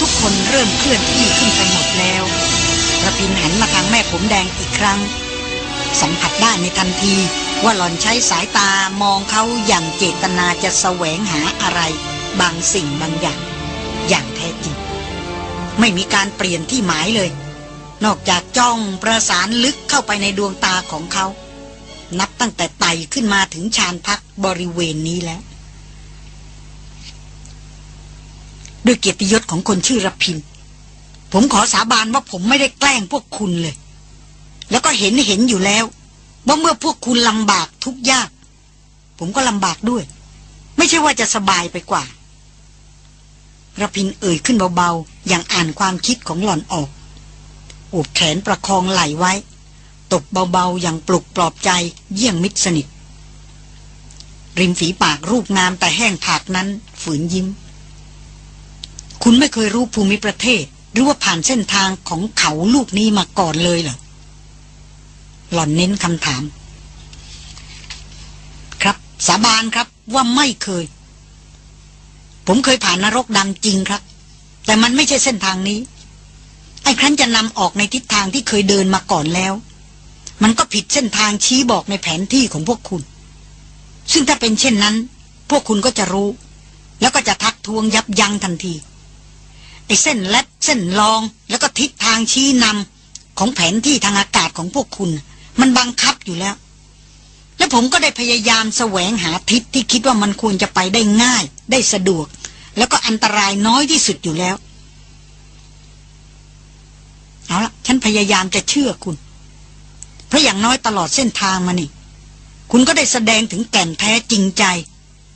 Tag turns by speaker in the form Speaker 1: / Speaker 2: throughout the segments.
Speaker 1: ทุกคนเริ่มเคลื่อนที่ขึ้นไปหมดแล้วระพินหันมาทางแม่ผมแดงอีกครั้ง สัมผัสได้ในทันทีว่าหล่อนใช้สายตามองเขาอย่างเจตนาจะแสวงหาอะไร บางสิ่งบางอย่าง อย่างแท้จริง ไม่มีการเปลี่ยนที่หมายเลย นอกจากจ้องประสานลึกเข้าไปในดวงตาของเขา นับตั้งแต่ไต่ขึ้นมาถึงชานพักบริเวณนี้แล้ว ด้วยเกียรติยศของคนชื่อรพิน ผมขอสาบานว่าผมไม่ได้แกล้งพวกคุณเลย แล้วก็เห็นเห็นอยู่แล้ว ว่าเมื่อพวกคุณลำบากทุกยาก ผมก็ลำบากด้วย ไม่ใช่ว่าจะสบายไปกว่าระพินเอ่ยขึ้นเบาๆ อย่างอ่านความคิดของหล่อนออกอวบแขนประคองไหลไว้ ตบเบาๆ อย่างปลุกปลอบใจเยี่ยงมิตรสนิท ริมฝีปากรูปงามแต่แห้งผากนั้นฝืนยิ้ม คุณไม่เคยรู้ภูมิประเทศ หรือว่าผ่านเส้นทางของเขาลูกนี้มาก่อนเลยเหรอ หล่อนเน้นคำถาม ครับ สาบานครับว่าไม่เคย ผมเคยผ่านนรกดำจริงครับ แต่มันไม่ใช่เส้นทางนี้ ไอ้ครั้นจะนำออกในทิศทางที่เคยเดินมาก่อนแล้ว มันก็ผิดเส้นทางชี้บอกในแผนที่ของพวกคุณ ซึ่งถ้าเป็นเช่นนั้น พวกคุณก็จะรู้แล้วก็จะทักท้วงยับยั้งทันที ไอ้เส้นแลดเส้นรองแล้วก็ทิศทางชี้นำของแผนที่ทางอากาศของพวกคุณ มันบังคับอยู่แล้ว และผมก็ได้พยายามแสวงหาทิศที่คิดว่ามันควรจะไปได้ง่าย ได้สะดวก แล้วก็อันตรายน้อยที่สุดอยู่แล้ว เอาละฉันพยายามจะเชื่อคุณ เพราะอย่างน้อยตลอดเส้นทางมานี่ คุณก็ได้แสดงถึงแก่นแท้จริงใจ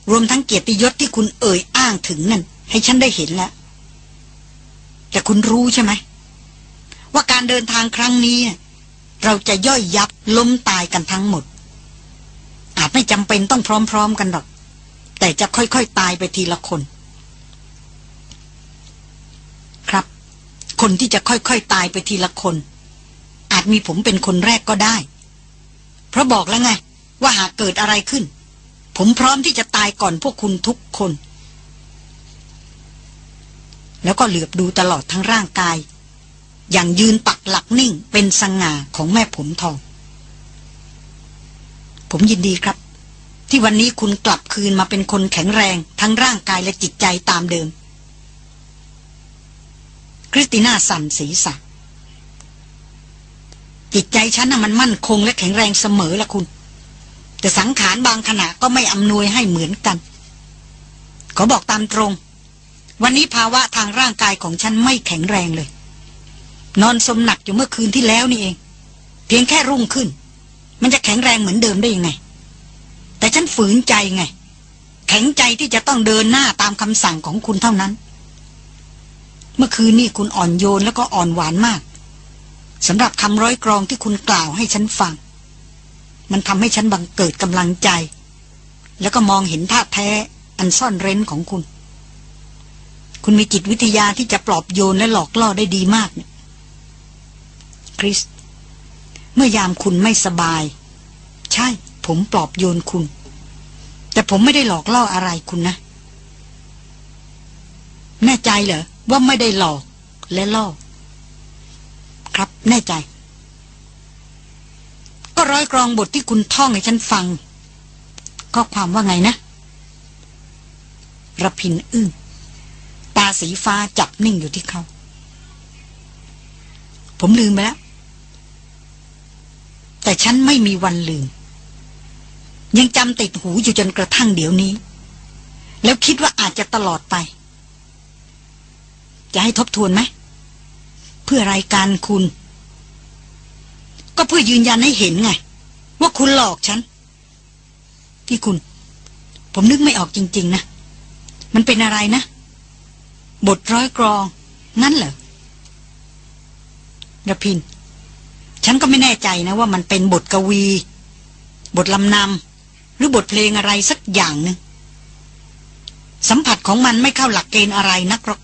Speaker 1: รวมทั้งเกียรติยศที่คุณเอ่ยอ้างถึงนั่นให้ฉันได้เห็นแล้ว แต่คุณรู้ใช่ไหม ว่าการเดินทางครั้งนี้ เราจะย่อยยับล้มตายกันทั้งหมด อาจไม่จำเป็นต้องพร้อมๆกันหรอก แต่จะค่อยๆตายไปทีละคน ครับ คนที่จะค่อยๆตายไปทีละคน อาจมีผมเป็นคนแรกก็ได้ เพราะบอกแล้วไง ว่าหากเกิดอะไรขึ้น ผมพร้อมที่จะตายก่อนพวกคุณทุกคน แล้วก็เหลือบดูตลอดทั้งร่างกาย อย่างยืนปักหลักนิ่งเป็นสง่าของแม่ผมทอง ผมยินดีครับ ที่วันนี้คุณกลับคืนมาเป็นคนแข็งแรงทั้งร่างกายและจิตใจตามเดิม คริสติน่าสั่นศีรษะจิตใจฉันน่ะมันมั่นคงและแข็งแรงเสมอละคุณ แต่สังขารบางขณะก็ไม่อำนวยให้เหมือนกัน ขอบอกตามตรง วันนี้ภาวะทางร่างกายของฉันไม่แข็งแรงเลย นอนซมหนักอยู่เมื่อคืนที่แล้วนี่เอง เพียงแค่รุ่งขึ้น มันจะแข็งแรงเหมือนเดิมได้ยังไง แต่ฉันฝืนใจไง แข็งใจที่จะต้องเดินหน้าตามคำสั่งของคุณเท่านั้น เมื่อคืนนี่คุณอ่อนโยนแล้วก็อ่อนหวานมากสำหรับคำร้อยกรองที่คุณกล่าวให้ฉันฟัง มันทำให้ฉันบังเกิดกำลังใจ แล้วก็มองเห็นท่าแท้อันซ่อนเร้นของคุณ คุณมีจิตวิทยาที่จะปลอบโยนและหลอกล่อได้ดีมากเนี่ยคริส เมื่อยามคุณไม่สบาย ใช่ ผมปลอบโยนคุณ แต่ผมไม่ได้หลอกล่ออะไรคุณนะ แน่ใจเหรอ ว่าไม่ได้หลอกและล่อ ครับ แน่ใจ ก็ร้อยกรองบทที่คุณท่องให้ฉันฟังก็ความว่าไงนะระพินอึ้ง สีฟ้าจับนิ่งอยู่ที่เขา ผมลืมไปแล้ว แต่ฉันไม่มีวันลืม ยังจำติดหูอยู่จนกระทั่งเดี๋ยวนี้ แล้วคิดว่าอาจจะตลอดไป จะให้ทบทวนไหม เพื่อรายการคุณ ก็เพื่อยืนยันให้เห็นไง ว่าคุณหลอกฉันที่คุณ ผมนึกไม่ออกจริง ๆ นะ มันเป็นอะไรนะ บทร้อยกรอง นั่นเหรอดพิน ฉันก็ไม่แน่ใจนะว่ามันเป็นบทกวี บทลำนำหรือบทเพลงอะไรสักอย่างหนึ่งสัมผัสของมันไม่เข้าหลักเกณฑ์อะไรนักหรอก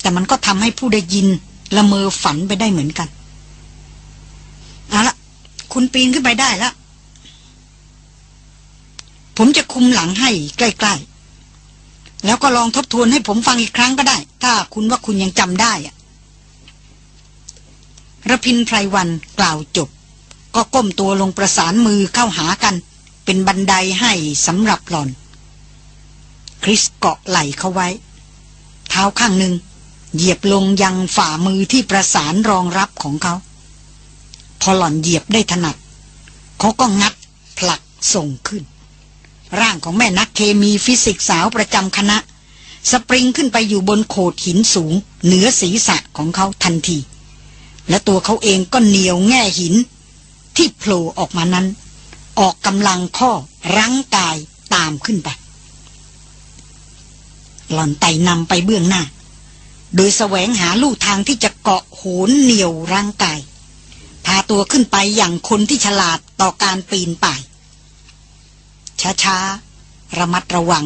Speaker 1: แต่มันก็ทำให้ผู้ได้ยิน ละเมอฝันไปได้เหมือนกัน เอาละคุณปีนขึ้นไปได้แล้วผมจะคุมหลังให้ใกล้ แล้วก็ลองทบทวนให้ผมฟังอีกครั้งก็ได้ ถ้าคุณว่าคุณยังจำได้อะระพินไพรวันกล่าวจบ ก็ก้มตัวลงประสานมือเข้าหากัน เป็นบันไดให้สำหรับหลอน คริสเกาะไหล่เขาไว้ เท้าข้างหนึ่งเหยียบลงยังฝ่ามือที่ประสานรองรับของเขา พอหล่อนเหยียบได้ถนัด เขาก็งัดผลักส่งขึ้น ร่างของแม่นักเคมีฟิสิกสาวประจำคณะ สปริงขึ้นไปอยู่บนโขดหินสูง เหนือศีรษะของเขาทันที และตัวเขาเองก็เหนียวแง่หิน ที่โผล่ออกมานั้น ออกกำลังข้อรั้งกายตามขึ้นไป หล่อนไต่นำไปเบื้องหน้า โดยแสวงหาลู่ทางที่จะเกาะโหนเหนียวร่างกาย พาตัวขึ้นไปอย่างคนที่ฉลาดต่อการปีนป่าย ช้าๆ ระมัดระวัง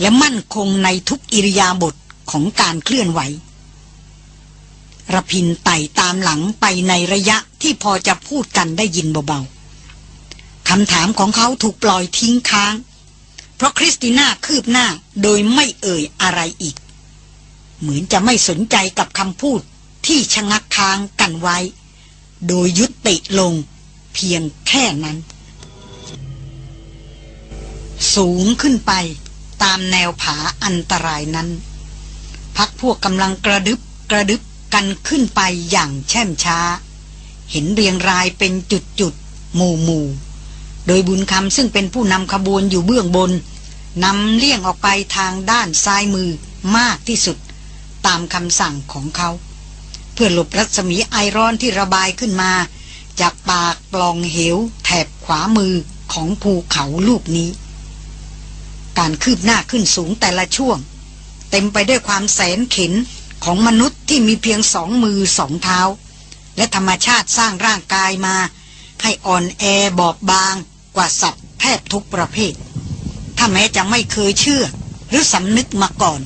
Speaker 1: และมั่นคงในทุกอิริยาบถของการเคลื่อนไหวระพินไต่ตามหลังไปในระยะที่พอจะพูดกันได้ยินเบาๆคำถามของเขาถูกปล่อยทิ้งค้าง เพราะคริสติน่าคืบหน้าโดยไม่เอ่ยอะไรอีก เหมือนจะไม่สนใจกับคำพูดที่ชะงักค้างกันไว้ โดยยุติลงเพียงแค่นั้น สูงขึ้นไปตามแนวผาอันตรายนั้น พักพวกกำลังกระดึบกระดึบกันขึ้นไปอย่างแช่มช้า เห็นเรียงรายเป็นจุดจุดหมู่หมู่โดยบุญคำซึ่งเป็นผู้นำขบวนอยู่เบื้องบนนำเลี่ยงออกไปทางด้านซ้ายมือมากที่สุด ตามคำสั่งของเขา เพื่อหลบรัศมีไอรอนที่ระบายขึ้นมา จากปากปล่องเหวแถบขวามือของภูเขาลูกนี้ การคืบหน้าขึ้นสูงแต่ละช่วง เต็มไปด้วยความแสนเข็นของมนุษย์ที่มีเพียงสองมือสองเท้า และธรรมชาติสร้างร่างกายมา ให้อ่อนแอบอบบางกว่าสัตว์แทบทุกประเภท ถ้าแม้จะไม่เคยเชื่อ หรือสำนึกมาก่อน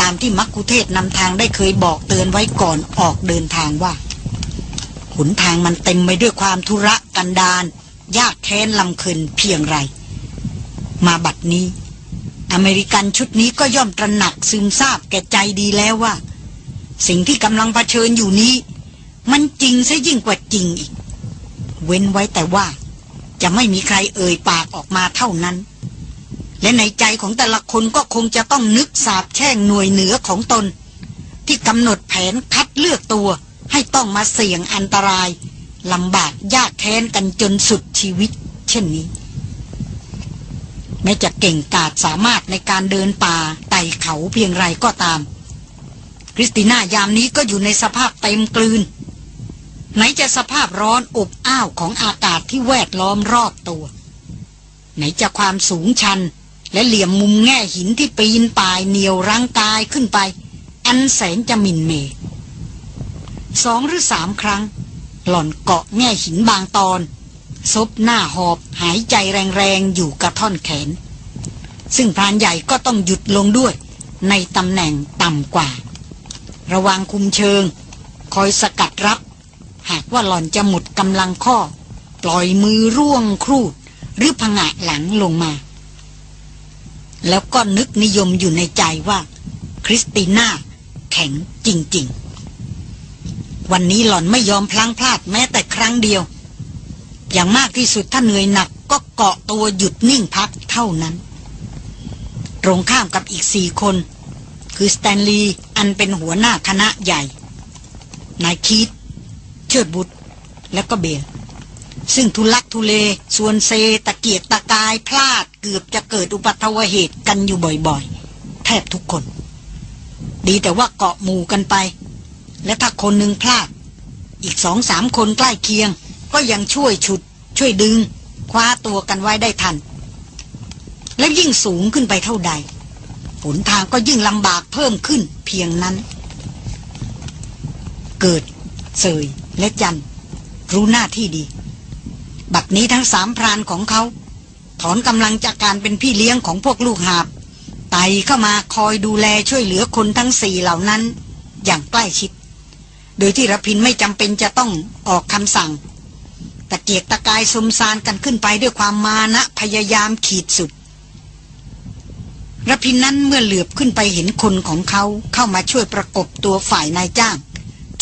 Speaker 1: ตามที่มักคุเทศนำทางได้เคยบอกเตือนไว้ก่อนออกเดินทางว่าหนทางมันเต็มไปด้วยความทุระกันดารยากแค้นลำคืนเพียงไร มาบัดนี้ อเมริกันชุดนี้ก็ย่อมตระหนักซึมซาบแก่ใจดีแล้วว่า สิ่งที่กำลังเผชิญอยู่นี้ มันจริงซะยิ่งกว่าจริงอีก เว้นไว้แต่ว่า จะไม่มีใครเอ่ยปากออกมาเท่านั้น และในใจของแต่ละคนก็คงจะต้องนึกสาบแช่งหน่วยเหนือของตน ที่กำหนดแผนคัดเลือกตัวให้ต้องมาเสี่ยงอันตรายลำบากยากแค้นกันจนสุดชีวิต เช่นนี้ แม้จะเก่งกาจสามารถในการเดินป่าไต่เขาเพียงไรก็ตาม คริสติน่ายามนี้ก็อยู่ในสภาพเต็มกลืน ไหนจะสภาพร้อนอบอ้าวของอากาศที่แวดล้อมรอบตัว ไหนจะความสูงชัน และเหลี่ยมมุมแง่หินที่ปีนป่ายเหนียวร่างกายขึ้นไป อันแสนจะมินเมสองหรือสามครั้ง หล่อนเกาะแง่หินบางตอน ซบหน้าหอบหายใจแรงๆ อยู่กระท่อนแขน ซึ่งพรานใหญ่ก็ต้องหยุดลงด้วย ในตำแหน่งต่ำกว่า ระวังคุมเชิง คอยสกัดรับ หากว่าหล่อนจะหมดกำลังข้อ ปล่อยมือร่วงครูด หรือผงะหลังลงมา แล้วก็นึกนิยมอยู่ในใจว่า คริสติน่า แข็งจริง ๆ วันนี้หล่อนไม่ยอมพลังพลาดแม้แต่ครั้งเดียว อย่างมากที่สุดถ้าเหนื่อยหนักก็เกาะตัวหยุดนิ่งพักเท่านั้น ตรงข้ามกับอีกสี่คน คือสแตนลีย์อันเป็นหัวหน้าคณะใหญ่ นายคีตเชิดบุตร และก็เบียร์ซึ่งทุลักทุเลส่วนเซตะเกียกตะกายพลาดเกือบจะเกิดอุบัติเหตุกันอยู่บ่อยๆ แทบทุกคน ดีแต่ว่าเกาะหมู่กันไป และถ้าคนหนึ่งพลาด อีกสองสามคนใกล้เคียง ก็ยังช่วยฉุด ช่วยดึง คว้าตัวกันไว้ได้ทัน และยิ่งสูงขึ้นไปเท่าใดหนทางก็ยิ่งลำบากเพิ่มขึ้นเพียงนั้น เกิด เสย และจัน รู้หน้าที่ดี บัดนี้ทั้งสามพรานของเขา ถอนกำลังจากการเป็นพี่เลี้ยงของพวกลูกหาบไต่เข้ามาคอยดูแลช่วยเหลือคนทั้งสี่เหล่านั้น อย่างใกล้ชิด โดยที่รพินไม่จำเป็นจะต้องออกคำสั่ง ตะเกียกตะกายสมสารกันขึ้นไปด้วยความมานะพยายามขีดสุดระพินนั้นเมื่อเหลือบขึ้นไปเห็นคนของเขาเข้ามาช่วยประกบตัวฝ่ายนายจ้าง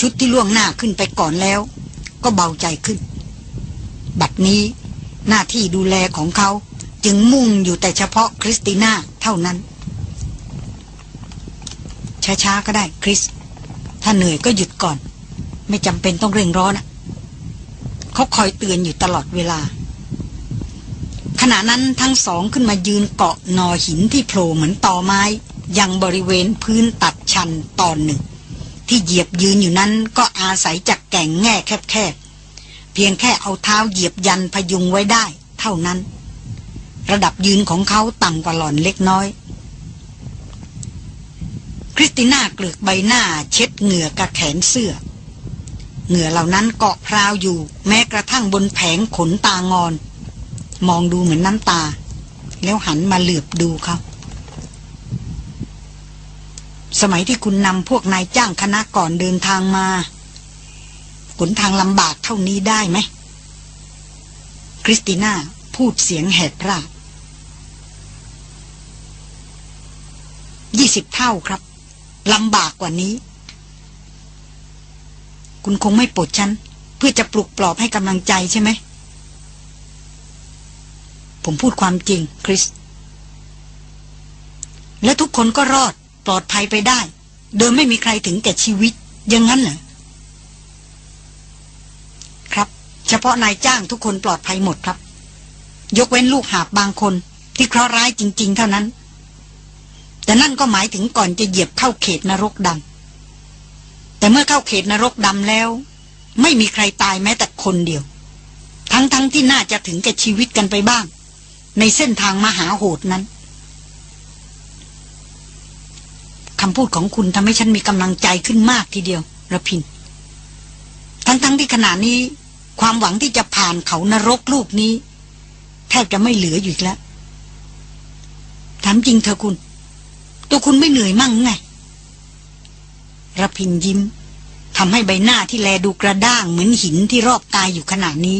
Speaker 1: ชุดที่ล่วงหน้าขึ้นไปก่อนแล้ว ก็เบาใจขึ้น บัดนี้หน้าที่ดูแลของเขาจึงมุ่งอยู่แต่เฉพาะคริสติน่าเท่านั้น ช้าๆก็ได้คริส ถ้าเหนื่อยก็หยุดก่อน ไม่จำเป็นต้องเร่งร้อนอะ เขาคอยเตือนอยู่ตลอดเวลา ขณะนั้นทั้งสองขึ้นมายืนเกาะนอหินที่โผล่เหมือนต่อไม้ ยังบริเวณพื้นตัดชันตอนหนึ่ง ที่เหยียบยืนอยู่นั้นก็อาศัยจากแก่งแง่แคบๆ เพียงแค่เอาเท้าเหยียบยันพยุงไว้ได้ เท่านั้น ระดับยืนของเขาต่ำกว่าหล่อนเล็กน้อยคริสติน่าเกลือกใบหน้าเช็ดเหงื่อกับแขนเสื้อ เหงื่อเหล่านั้นเกาะพราวอยู่ แม้กระทั่งบนแผงขนตางอน มองดูเหมือนน้ำตา แล้วหันมาเหลือบดูเขาสมัยที่คุณนำพวกนายจ้างคณะก่อนเดินทางมาขนทางลำบากเท่านี้ได้ไหม คริสติน่าพูดเสียงแหบรายี่สิบเท่าครับลำบากกว่านี้ คุณคงไม่ปลดฉัน เพื่อจะปลุกปลอบให้กำลังใจใช่ไหม ผมพูดความจริง คริส และทุกคนก็รอดปลอดภัยไปได้ โดยไม่มีใครถึงแก่ชีวิตอย่างนั้นเหรอครับ เฉพาะนายจ้างทุกคนปลอดภัยหมดครับ ยกเว้นลูกหาบบางคน ที่เคราะห์ร้ายจริง ๆ เท่านั้น แต่นั่นก็หมายถึงก่อนจะเหยียบเข้าเขตนรกดำ แต่เมื่อเข้าเขตนรกดำแล้ว ไม่มีใครตายแม้แต่คนเดียว ทั้งๆทที่น่าจะถึงแก่ชีวิตกันไปบ้าง ในเส้นทางมหาโหดนั้นคำพูดของคุณทำให้ฉันมีกำลังใจขึ้นมากทีเดียวระพิน ทั้งๆทที่ขณะนี้ ความหวังที่จะผ่านเขานรกลูกนี้ แทบจะไม่เหลืออยู่แล้วถามจริงเธอคุณ ตัวคุณไม่เหนื่อยมั่งไง ระพินยิ้มทำให้ใบหน้าที่แลดูกระด้างเหมือนหินที่รอบกายอยู่ขณะนี้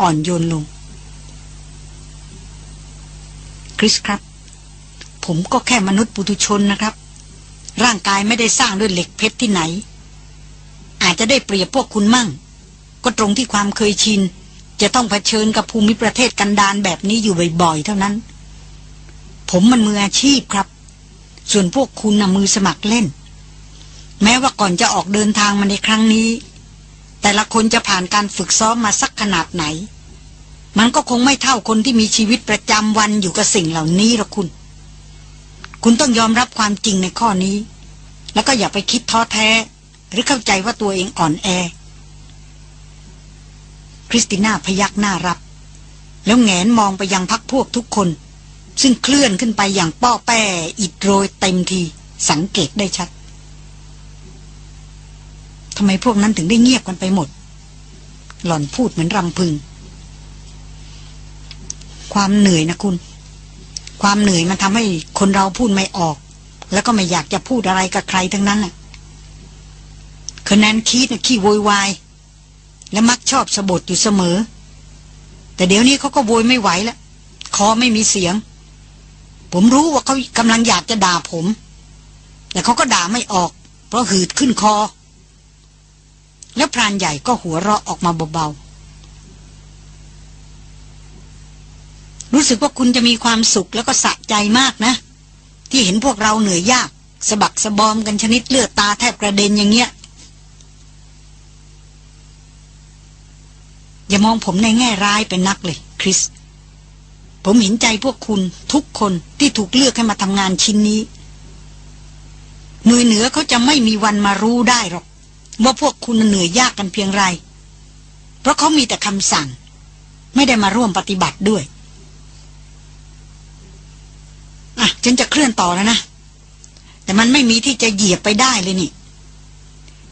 Speaker 1: อ่อนโยนลง คริสครับ ผมก็แค่มนุษย์ปุถุชนนะครับ ร่างกายไม่ได้สร้างด้วยเหล็กเพชรที่ไหน อาจจะได้เปรียบพวกคุณมั่ง ก็ตรงที่ความเคยชิน จะต้องเผชิญกับภูมิประเทศกันดานแบบนี้อยู่บ่อยๆ เท่านั้น ผมมันมืออาชีพครับ ส่วนพวกคุณน่ะมือสมัครเล่น แม้ว่าก่อนจะออกเดินทางมาในครั้งนี้ แต่ละคนจะผ่านการฝึกซ้อมมาสักขนาดไหน มันก็คงไม่เท่าคนที่มีชีวิตประจำวันอยู่กับสิ่งเหล่านี้หรอกคุณ คุณต้องยอมรับความจริงในข้อนี้ แล้วก็อย่าไปคิดท้อแท้ หรือเข้าใจว่าตัวเองอ่อนแอ คริสติน่าพยักหน้ารับ แล้วแงนมองไปยังพักพวกทุกคน ซึ่งเคลื่อนขึ้นไปอย่างป้อแป้อิดโรยเต็มทีสังเกตได้ชัด ทำไมพวกนั้นถึงได้เงียบกันไปหมด หล่อนพูดเหมือนรำพึง ความเหนื่อยนะคุณ ความเหนื่อยมันทำให้คนเราพูดไม่ออก แล้วก็ไม่อยากจะพูดอะไรกับใครทั้งนั้นน่ะคือแนนคีดนะขี้โวยวาย และมักชอบสะบดอยู่เสมอ แต่เดี๋ยวนี้เขาก็โวยไม่ไหวแล้วคอไม่มีเสียง ผมรู้ว่าเขากำลังอยากจะด่าผม แต่เขาก็ด่าไม่ออก เพราะหืดขึ้นคอ แล้วพรานใหญ่ก็หัวเราะออกมาเบาๆ รู้สึกว่าคุณจะมีความสุขแล้วก็สะใจมากนะ ที่เห็นพวกเราเหนื่อยยากสะบักสะบอมกันชนิดเลือดตาแทบกระเด็นอย่างเงี้ย อย่ามองผมในแง่ร้ายเป็นนักเลย คริส ผมเห็นใจพวกคุณทุกคนที่ถูกเลือกให้มาทำงานชิ้นนี้หน่วยเหนือเขาจะไม่มีวันมารู้ได้หรอก ว่าพวกคุณเหนื่อยยากกันเพียงไร เพราะเขามีแต่คำสั่ง ไม่ได้มาร่วมปฏิบัติด้วย อะฉันจะเคลื่อนต่อแล้วนะ แต่มันไม่มีที่จะเหยียบไปได้เลยนี่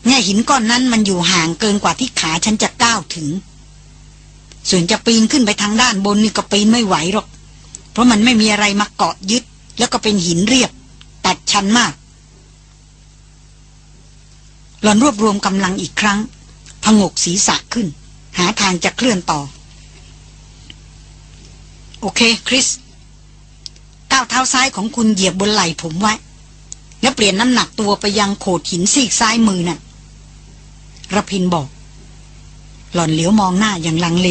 Speaker 1: แง่หินก้อนนั้นมันอยู่ห่างเกินกว่าที่ขาฉันจะก้าวถึง ส่วนจะปีนขึ้นไปทางด้านบนนี่ก็ปีนไม่ไหวหรอก เพราะมันไม่มีอะไรมาเกาะยึด แล้วก็เป็นหินเรียบ ตัดชันมาก หลอนรวบรวมกำลังอีกครั้งพงกศีรษะขึ้น หาทางจะเคลื่อนต่อ โอเค คริสก้าวเท้าซ้ายของคุณเหยียบบนไหล่ผมไว้ แล้วเปลี่ยนน้ำหนักตัวไปยังโขดหินซีกซ้ายมือน่ะระพินบอก หล่อนเหลียวมองหน้าอย่างลังเล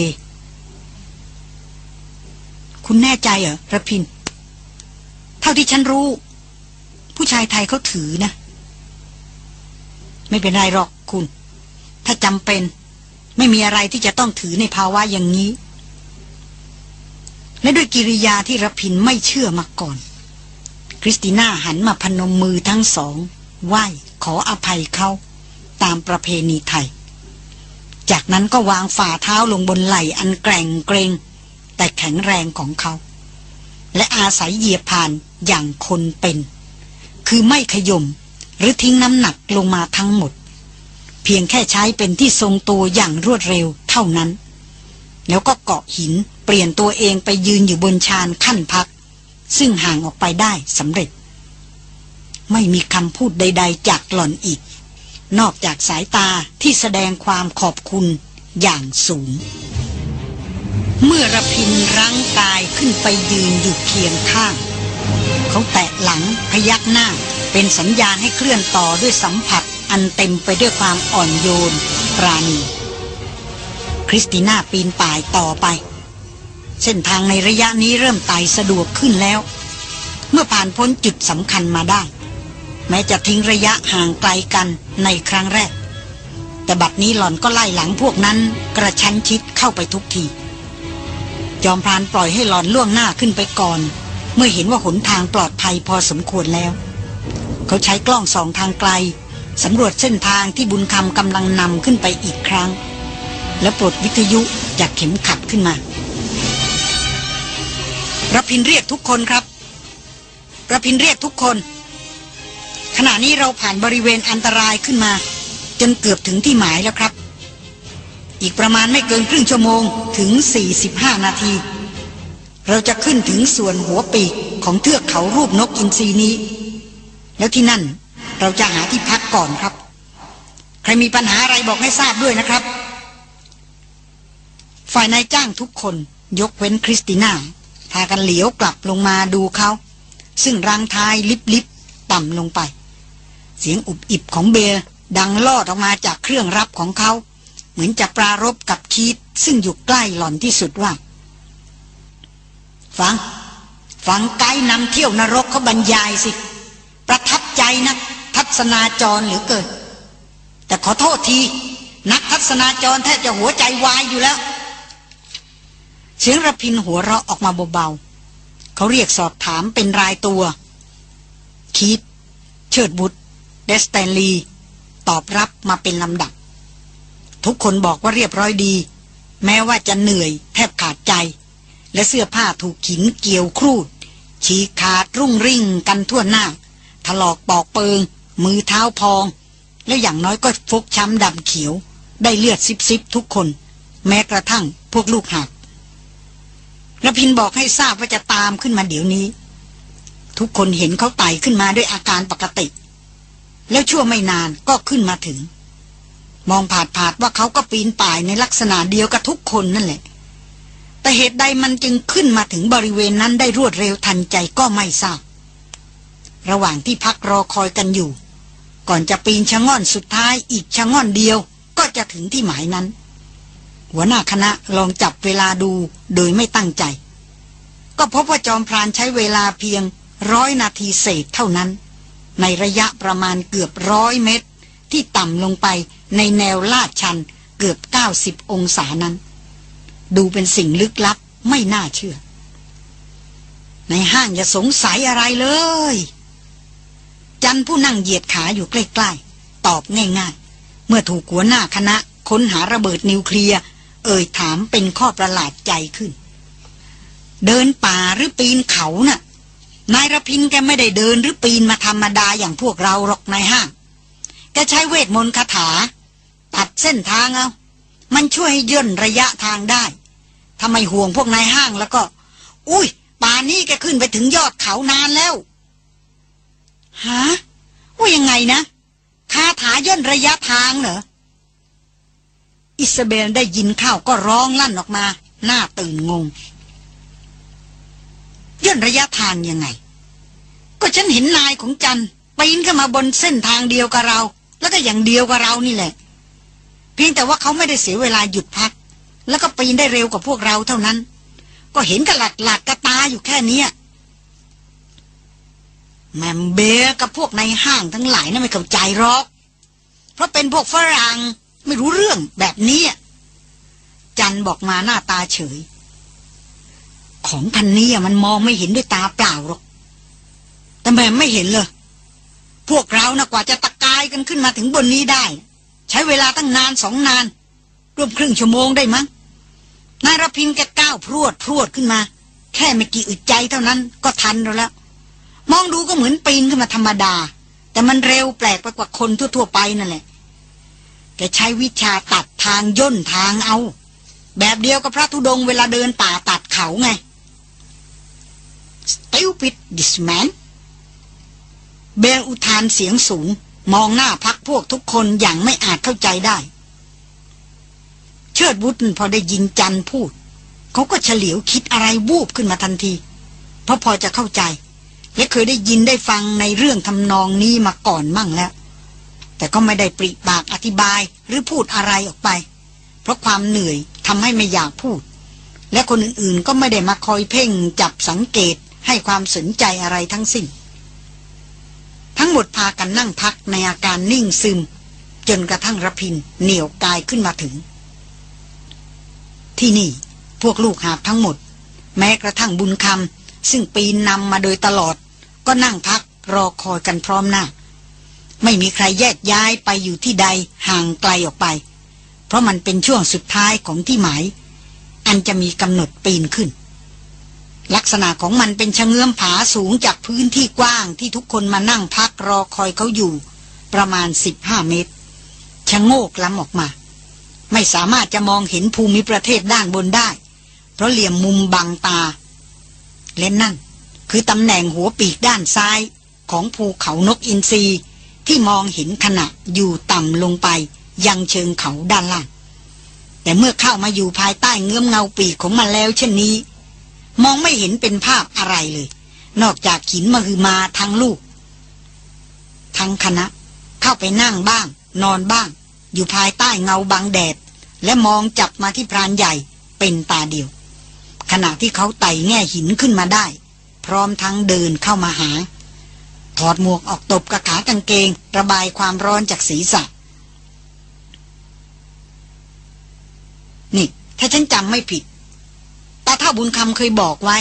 Speaker 1: คุณแน่ใจเหรอระพิน เท่าที่ฉันรู้ ผู้ชายไทยเขาถือนะ ไม่เป็นไรหรอกคุณ ถ้าจำเป็น ไม่มีอะไรที่จะต้องถือในภาวะอย่างนี้ และด้วยกิริยาที่รพินไม่เชื่อมาก่อน คริสติน่าหันมาพนมมือทั้งสอง ไหว้ขออภัยเขาตามประเพณีไทย จากนั้นก็วางฝ่าเท้าลงบนไหล่อันแกร่งเกรง แต่แข็งแรงของเขา และอาศัยเหยียบผ่านอย่างคนเป็น คือไม่ขยม หรือทิ้งน้ำหนักลงมาทั้งหมด เพียงแค่ใช้เป็นที่ทรงตัวอย่างรวดเร็วเท่านั้น แล้วก็เกาะหินเปลี่ยนตัวเองไปยืนอยู่บนชานขั้นพัก ซึ่งห่างออกไปได้สำเร็จ ไม่มีคำพูดใด ๆ จากหล่อนอีก นอกจากสายตาที่แสดงความขอบคุณอย่างสูง เมื่อระพินรั้งกายขึ้นไปยืนอยู่เคียงข้าง เขาแตะหลังพยักหน้า เป็นสัญญาณให้เคลื่อนต่อด้วยสัมผัสอันเต็มไปด้วยความอ่อนโยน ปราณี คริสติน่าปีนป่ายต่อไป เส้นทางในระยะนี้เริ่มไต่สะดวกขึ้นแล้ว เมื่อผ่านพ้นจุดสำคัญมาได้ แม้จะทิ้งระยะห่างไกลกันในครั้งแรก แต่บัดนี้หล่อนก็ไล่หลังพวกนั้นกระชั้นชิดเข้าไปทุกที จอมพรานปล่อยให้หล่อนล่วงหน้าขึ้นไปก่อน เมื่อเห็นว่าหนทางปลอดภัยพอสมควรแล้ว เขาใช้กล้องสองทางไกลสำรวจเส้นทางที่บุญคำกำลังนำขึ้นไปอีกครั้ง แล้วปลดวิทยุจากเข็มขัดขึ้นมาระพินเรียกทุกคนครับระพินเรียกทุกคน ขณะนี้เราผ่านบริเวณอันตรายขึ้นมา จนเกือบถึงที่หมายแล้วครับ อีกประมาณไม่เกินครึ่งชั่วโมงถึง 45 นาที เราจะขึ้นถึงส่วนหัวปีกของเทือกเขารูปนกอินทรีนี้ แล้วที่นั่นเราจะหาที่พักก่อนครับ ใครมีปัญหาอะไรบอกให้ทราบด้วยนะครับ ฝ่ายนายจ้างทุกคนยกเว้นคริสติน่าพากันเหลียวกลับลงมาดูเขา ซึ่งรังท้ายลิบลิบต่ำลงไป เสียงอุบอิบของเบลดังลอดออกมาจากเครื่องรับของเขา เหมือนจะปรารบกับคีดซึ่งอยู่ใกล้หล่อนที่สุดว่า ฟัง ฟังไกด์นำเที่ยวนรกเขาบรรยายสิ ประทับใจนะทัศนาจรหรือเกินแต่ขอโทษที นักทัศนาจรแทบจะหัวใจวายอยู่แล้ว เสียงระพินหัวเราะออกมาเบาๆเขาเรียกสอบถามเป็นรายตัวคีดเชิดบุตร เดสแตนลี ตอบรับมาเป็นลำดับ ทุกคนบอกว่าเรียบร้อยดี แม้ว่าจะเหนื่อยแทบขาดใจ และเสื้อผ้าถูกขินเกี่ยวครูด ฉีกขาดรุ่งริ่งกันทั่วหน้า ถลอกปอกเปิง มือเท้าพอง แล้วอย่างน้อยก็ฟกช้ำดำเขียว ได้เลือดซิบๆทุกคน แม้กระทั่งพวกลูกหักระพินบอกให้ทราบว่าจะตามขึ้นมาเดี๋ยวนี้ ทุกคนเห็นเขาไต่ขึ้นมาด้วยอาการปกติ แล้วชั่วไม่นานก็ขึ้นมาถึง มองผาดผาดว่าเขาก็ปีนป่ายในลักษณะเดียวกับทุกคนนั่นแหละ แต่เหตุใดมันจึงขึ้นมาถึงบริเวณนั้นได้รวดเร็วทันใจก็ไม่ทราบ ระหว่างที่พักรอคอยกันอยู่ ก่อนจะปีนชะง่อนสุดท้ายอีกชะง่อนเดียวก็จะถึงที่หมายนั้น หัวหน้าคณะลองจับเวลาดูโดยไม่ตั้งใจ ก็พบว่าจอมพรานใช้เวลาเพียงร้อยนาทีเศษเท่านั้น ในระยะประมาณเกือบร้อยเมตร ที่ต่ำลงไปในแนวลาดชันเกือบ 90 องศานั้น ดูเป็นสิ่งลึกลับไม่น่าเชื่อ ในห้างอย่าสงสัยอะไรเลย จันผู้นั่งเหยียดขาอยู่ใกล้ๆ ตอบง่ายๆ เมื่อถูกหัวหน้าคณะค้นหาระเบิดนิวเคลียร์ เอ่ยถามเป็นข้อประหลาดใจขึ้น เดินป่าหรือปีนเขานะ่ะ นายรพินแกไม่ได้เดินหรือปีนมาธรรมดาอย่างพวกเราหรอกนายห้างแกใช้เวทมนต์คาถา ตัดเส้นทางเอา มันช่วยให้ย่นระยะทางได้ทำไมห่วงพวกนายห้างแล้วก็ อุ้ยป่านี้แกขึ้นไปถึงยอดเขานานแล้ว นะคาถาย่นระยะทางเหรอ อิสเบลได้ยินข้าวก็ร้องลั่นออกมา หน้าตื่นงง ย่นระยะทางยังไง ก็ฉันเห็นนายของจันปีนขึ้นมาบนเส้นทางเดียวกับเรา แล้วก็อย่างเดียวกับเรานี่แหละ เพียงแต่ว่าเขาไม่ได้เสียเวลาหยุดพัก แล้วก็ปีนได้เร็วกว่าพวกเราเท่านั้น ก็เห็นกระหลัดหลัดกระตาอยู่แค่นี้ แมมเบกับพวกในห้างทั้งหลายนะ่ะไม่เข้าใจหรอก เพราะเป็นพวกฝรั่งไม่รู้เรื่องแบบนี้ จันบอกมาหน้าตาเฉย ของพันนี้มันมองไม่เห็นด้วยตาเปล่าหรอก แต่แม่ไม่เห็นเลย พวกเรานะกว่าจะตะกายกันขึ้นมาถึงบนนี้ได้ ใช้เวลาตั้งนานสองนานร่วมครึ่งชั่วโมงได้มั้งนายรพินแกก้าวพรวดพรวดขึ้นมา แค่ไม่กี่อึดใจเท่านั้นก็ทันเราแล้ว มองดูก็เหมือนปีนขึ้นมาธรรมดา แต่มันเร็วแปลกไปกว่าคนทั่ว ๆ ไปนั่นแหละแกใช้วิชาตัดทางย่นทางเอา แบบเดียวกับพระธุดงเวลาเดินป่าตัดเขาไง Stupid this man เบลอุทานเสียงสูง มองหน้าพักพวกทุกคนอย่างไม่อาจเข้าใจได้ เชิดบุตรพอได้ยินจันพูด เขาก็เฉลียวคิดอะไรวูบขึ้นมาทันที เพราะพอจะเข้าใจ และเคยได้ยินได้ฟังในเรื่องทำนองนี้มาก่อนมั่งแล้ว แต่ก็ไม่ได้ปริปากอธิบายหรือพูดอะไรออกไป เพราะความเหนื่อยทำให้ไม่อยากพูด และคนอื่นๆก็ไม่ได้มาคอยเพ่งจับสังเกตให้ความสนใจอะไรทั้งสิ้น ทั้งหมดพากันนั่งพักในอาการนิ่งซึม จนกระทั่งระพินเหนี่ยวกายขึ้นมาถึง ที่นี่พวกลูกหาบทั้งหมด แม้กระทั่งบุญคำซึ่งปีนนำมาโดยตลอด ก็นั่งพักรอคอยกันพร้อมหน้า ไม่มีใครแยกย้ายไปอยู่ที่ใดห่างไกลออกไป เพราะมันเป็นช่วงสุดท้ายของที่หมาย อันจะมีกำหนดปีนขึ้น ลักษณะของมันเป็นชะเงื้อมผาสูงจากพื้นที่กว้างที่ทุกคนมานั่งพักรอคอยเขาอยู่ ประมาณสิบห้าเมตร ชะโงกล้ำออกมา ไม่สามารถจะมองเห็นภูมิประเทศด้านบนได้ เพราะเหลี่ยมมุมบังตา และนั่น คือตำแหน่งหัวปีกด้านซ้ายของภูเขานกอินทรีที่มองเห็นขณะอยู่ต่ำลงไปยังเชิงเขาด้านล่าง แต่เมื่อเข้ามาอยู่ภายใต้เงื้อมเงาปีกของมันแล้วเช่นนี้ มองไม่เห็นเป็นภาพอะไรเลย นอกจากหินมาคือมาทั้งลูก ทั้งคณะเข้าไปนั่งบ้าง นอนบ้าง อยู่ภายใต้เงาบังแดด และมองจับมาที่พรานใหญ่เป็นตาเดียว ขณะที่เขาไต่แง่หินขึ้นมาได้ พร้อมทั้งเดินเข้ามาหา ถอดหมวกออกตบกระขากางเกง ระบายความร้อนจากศีรษะ นี่ ถ้าฉันจำไม่ผิดตาเท่าบุญคำเคยบอกไว้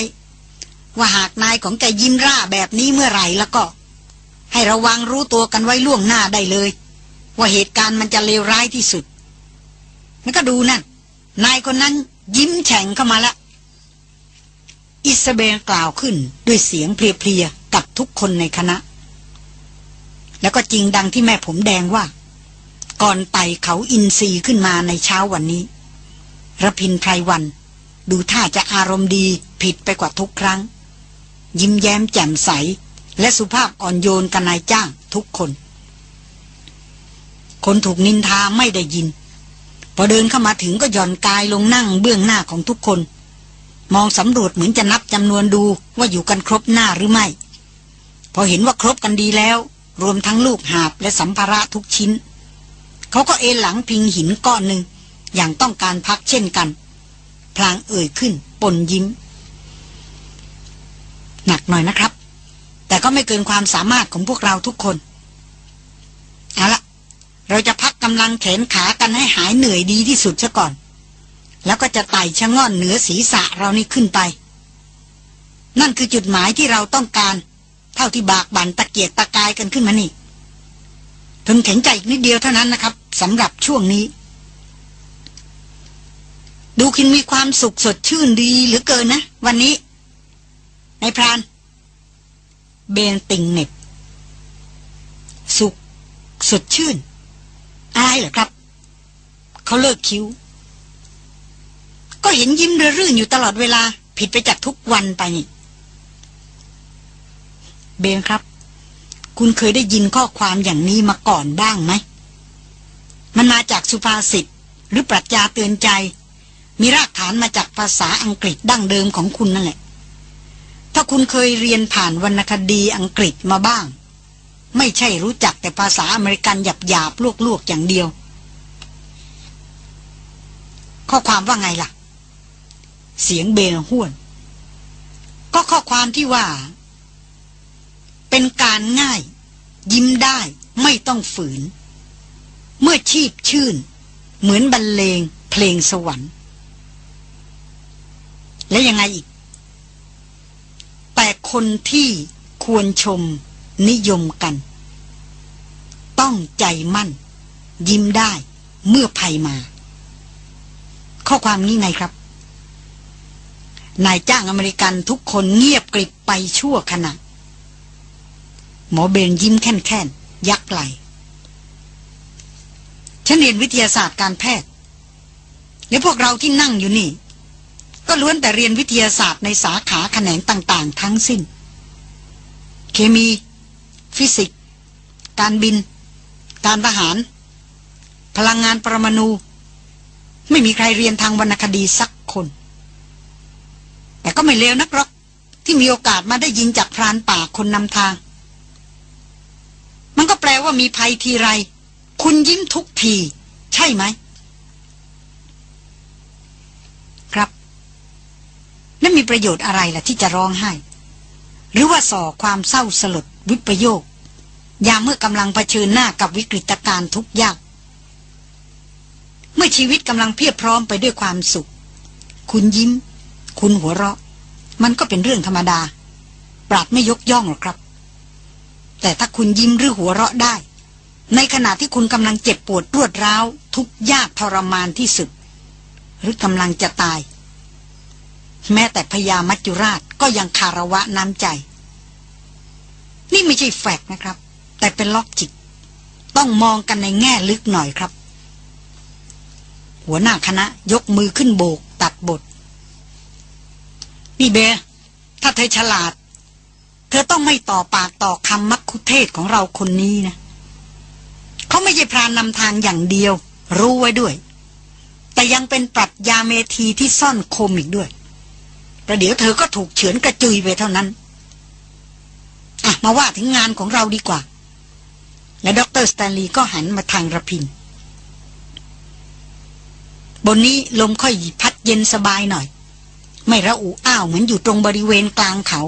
Speaker 1: ว่าหากนายของแกยิ้มร่าแบบนี้เมื่อไหร่แล้วก็ ให้ระวังรู้ตัวกันไว้ล่วงหน้าได้เลย ว่าเหตุการณ์มันจะเลวร้ายที่สุดมันก็ดูนั่นนายคนนั้นยิ้มแฉ่งเข้ามาละ อิสเบลกล่าวขึ้นด้วยเสียงเพลียๆกับทุกคนในคณะ แล้วก็จริงดังที่แม่ผมแดงว่า ก่อนไต่เขาอินซีขึ้นมาในเช้าวันนี้ระพินไพรวัน ดูท่าจะอารมณ์ดีผิดไปกว่าทุกครั้ง ยิ้มแย้มแจ่มใส และสุภาพอ่อนโยนกันนายจ้างทุกคน คนถูกนินทาไม่ได้ยิน พอเดินเข้ามาถึงก็หย่อนกายลงนั่งเบื้องหน้าของทุกคน มองสำรวจเหมือนจะนับจำนวนดูว่าอยู่กันครบหน้าหรือไม่ พอเห็นว่าครบกันดีแล้ว รวมทั้งลูกหาบและสัมภาระทุกชิ้น เขาก็เอนหลังพิงหินก้อนหนึ่งอย่างต้องการพักเช่นกัน พลางเอ่ยขึ้นปนยิ้ม หนักหน่อยนะครับ แต่ก็ไม่เกินความสามารถของพวกเราทุกคนเอาละเราจะพักกำลังแขนขากันให้หายเหนื่อยดีที่สุดซะก่อน แล้วก็จะไต่ชะง่อนเหนือศีรษะเรานี่ขึ้นไป นั่นคือจุดหมายที่เราต้องการ เท่าที่บากบั่นตะเกียกตะกายกันขึ้นมานี่ทนแข็งใจอีกนิดเดียวเท่านั้นนะครับสำหรับช่วงนี้ ดูคินมีความสุขสดชื่นดีหรือเกินนะ วันนี้นายพราน เบนติงเน็บสุขสดชื่นอะไรเหรอครับ เขาเลิกคิ้ว ก็เห็นยิ้มเรื่อนอยู่ตลอดเวลา ผิดไปจากทุกวันไปนี่เบนครับ คุณเคยได้ยินข้อความอย่างนี้มาก่อนบ้างไหม มันมาจากสุภาษิตหรือปรัชญาเตือนใจ มีรากฐานมาจากภาษาอังกฤษดั้งเดิมของคุณนั่นแหละ ถ้าคุณเคยเรียนผ่านวรรณคดีอังกฤษมาบ้าง ไม่ใช่รู้จักแต่ภาษาอเมริกันหยาบๆลวกๆอย่างเดียว ข้อความว่าไงล่ะ เสียงเบนห้วน ก็ข้อความที่ว่า เป็นการง่าย ยิ้มได้ไม่ต้องฝืน เมื่อชีพชื่น เหมือนบรรเลงเพลงสวรรค์ และยังไงอีก แต่คนที่ควรชมนิยมกัน ต้องใจมั่น ยิ้มได้เมื่อภัยมา ข้อความนี้ไงครับ นายจ้างอเมริกันทุกคนเงียบกริบไปชั่วขณะ หมอเบนยิ้มแค่นๆ ยักไหลฉันเรียนวิทยาศาสตร์การแพทย์ และพวกเราที่นั่งอยู่นี่ ก็ล้วนแต่เรียนวิทยาศาสตร์ในสาขาแขนงต่างๆ ทั้งสิ้น เคมี ฟิสิกส์การบิน การทหาร พลังงานปรมาณูไม่มีใครเรียนทางวรรณคดีสัก แต่ก็ไม่เลวนักหรอก ที่มีโอกาสมาได้ยินจากพรานป่าคนนำทาง มันก็แปลว่ามีภัยทีไร คุณยิ้มทุกที ใช่ไหม ครับ นั่นมีประโยชน์อะไรล่ะที่จะร้องไห้ หรือว่าส่อความเศร้าสลดวิปโยคยามเมื่อกำลังเผชิญหน้ากับวิกฤตการณ์ทุกยาก เมื่อชีวิตกำลังเพียบพร้อมไปด้วยความสุข คุณยิ้ม คุณหัวเราะ มันก็เป็นเรื่องธรรมดา ปราดไม่ยกย่องหรอกครับ แต่ถ้าคุณยิ้มหรือหัวเราะได้ ในขณะที่คุณกำลังเจ็บปวดรวดร้าว ทุกยากทรมานที่สุด หรือกำลังจะตาย แม้แต่พญามัจจุราชก็ยังคาระวะน้ำใจ นี่ไม่ใช่แฟกต์นะครับ แต่เป็นล็อกจิต ต้องมองกันในแง่ลึกหน่อยครับ หัวหน้าคณะยกมือขึ้นโบกตัดบท นี่เบร์ถ้าเธอฉลาด เธอต้องไม่ต่อปากต่อคำมักคุเทศของเราคนนี้นะ เขาไม่ใช่พรานนำทางอย่างเดียว รู้ไว้ด้วย แต่ยังเป็นปรัชญาเมธีที่ซ่อนคมอีกด้วย ประเดี๋ยวเธอก็ถูกเฉือนกระจุยไปเท่านั้น อะ มาว่าถึงงานของเราดีกว่า และด็ออเตร์สแตนลีย์ก็หันมาทางระพินบนนี้ลมค่อยพัดเย็นสบายหน่อย ไม่ระอุอ้าวเหมือนอยู่ตรงบริเวณกลางเขา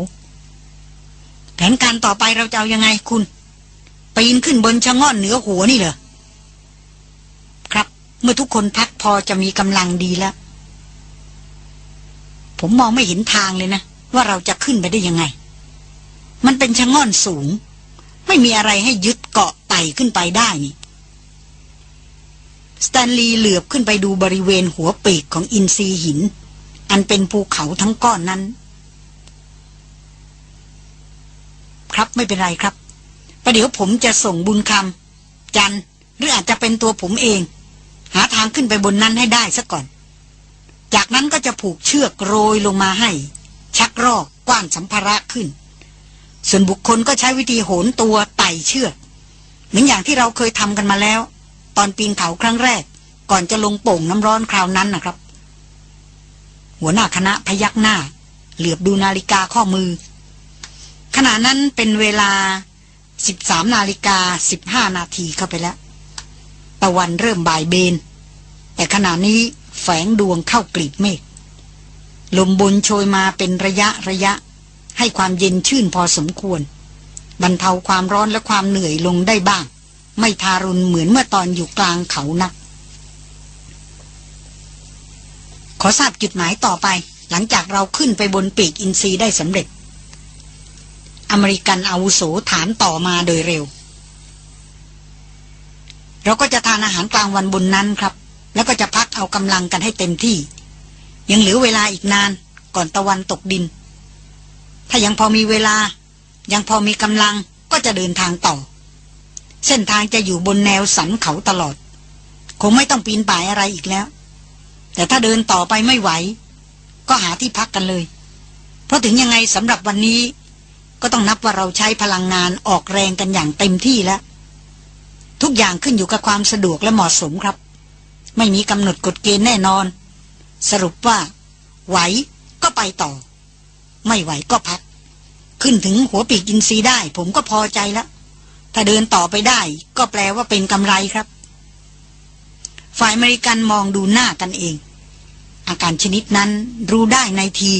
Speaker 1: แผนการต่อไปเราจะเอายังไงคุณปีนขึ้นบนชะง่อนเหนือหัวนี่เหรอครับ เมื่อทุกคนพักพอจะมีกำลังดีแล้ว ผมมองไม่เห็นทางเลยนะ ว่าเราจะขึ้นไปได้ยังไง มันเป็นชะง่อนสูง ไม่มีอะไรให้ยึดเกาะไต่ขึ้นไปได้นี่สแตนลีย์เหลือบขึ้นไปดูบริเวณหัวปีกของอินซีหิน อันเป็นภูเขาทั้งก้อนนั้น ครับไม่เป็นไรครับประเดี๋ยวผมจะส่งบุญคำจันหรืออาจจะเป็นตัวผมเอง หาทางขึ้นไปบนนั้นให้ได้ซะก่อน จากนั้นก็จะผูกเชือกโรยลงมาให้ ชักรอกกว้านสัมภาระขึ้น ส่วนบุคคลก็ใช้วิธีโหนตัวไต่เชือกเหมือนอย่างที่เราเคยทำกันมาแล้ว ตอนปีนเขาครั้งแรก ก่อนจะลงโป่งน้ำร้อนคราวนั้นนะครับ หัวหน้าคณะพยักหน้า เหลือบดูนาฬิกาข้อมือ ขณะนั้นเป็นเวลา 13นาฬิกา15 นาทีเข้าไปแล้ว ตะวันเริ่มบ่ายเบน แต่ขณะนี้แฝงดวงเข้ากลีบเมฆลมบนโชยมาเป็นระยะระยะ ให้ความเย็นชื่นพอสมควร บรรเทาความร้อนและความเหนื่อยลงได้บ้าง ไม่ทารุณเหมือนเมื่อตอนอยู่กลางเขานัก ขอทราบจุดหมายต่อไป หลังจากเราขึ้นไปบนปีกอินทรีได้สำเร็จ อเมริกันอาวุโสถามต่อมาโดยเร็ว เราก็จะทานอาหารกลางวันบนนั้นครับ แล้วก็จะพักเอากำลังกันให้เต็มที่ ยังเหลือเวลาอีกนานก่อนตะวันตกดิน ถ้ายังพอมีเวลา ยังพอมีกำลังก็จะเดินทางต่อ เส้นทางจะอยู่บนแนวสันเขาตลอด คงไม่ต้องปีนป่ายอะไรอีกแล้ว แต่ถ้าเดินต่อไปไม่ไหว ก็หาที่พักกันเลย เพราะถึงยังไงสำหรับวันนี้ ก็ต้องนับว่าเราใช้พลังงานออกแรงกันอย่างเต็มที่แล้ว ทุกอย่างขึ้นอยู่กับความสะดวกและเหมาะสมครับ ไม่มีกำหนดกฎเกณฑ์แน่นอน สรุปว่า ไหวก็ไปต่อ ไม่ไหวก็พัก ขึ้นถึงหัวปีกอินซีได้ ผมก็พอใจแล้วถ้าเดินต่อไปได้ ก็แปลว่าเป็นกำไรครับ ฝ่ายอเมริกันมองดูหน้ากันเอง อาการชนิดนั้นรู้ได้ในที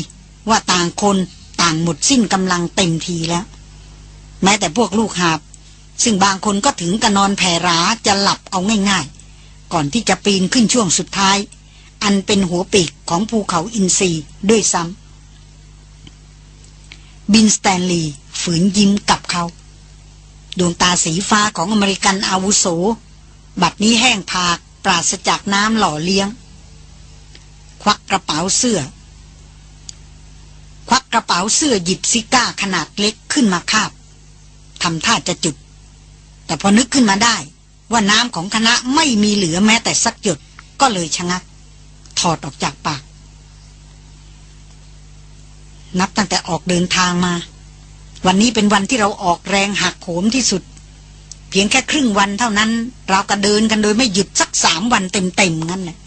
Speaker 1: ว่าต่างคนต่างหมดสิ้นกำลังเต็มทีแล้ว แม้แต่พวกลูกหาบ ซึ่งบางคนก็ถึงกับนอนแผ่หราจะหลับเอาง่ายๆ ก่อนที่จะปีนขึ้นช่วงสุดท้าย อันเป็นหัวปีกของภูเขาอินทรีด้วยซ้ำบิลสแตนลีย์ฝืนยิ้มกับเขา ดวงตาสีฟ้าของอเมริกันอาวุโส บัดนี้แห้งผากปราศจากน้ำหล่อเลี้ยง ควักกระเป๋าเสื้อ ควักกระเป๋าเสื้อหยิบซิก้าขนาดเล็กขึ้นมาคาบทำท่าจะจุด แต่พอนึกขึ้นมาได้ ว่าน้ำของคณะไม่มีเหลือแม้แต่สักหยดก็เลยชะงัก ถอดออกจากปาก นับตั้งแต่ออกเดินทางมา วันนี้เป็นวันที่เราออกแรงหักโหมที่สุด เพียงแค่ครึ่งวันเท่านั้น ราวกับเดินกันโดยไม่หยุดสักสามวันเต็มๆงั้นแหละ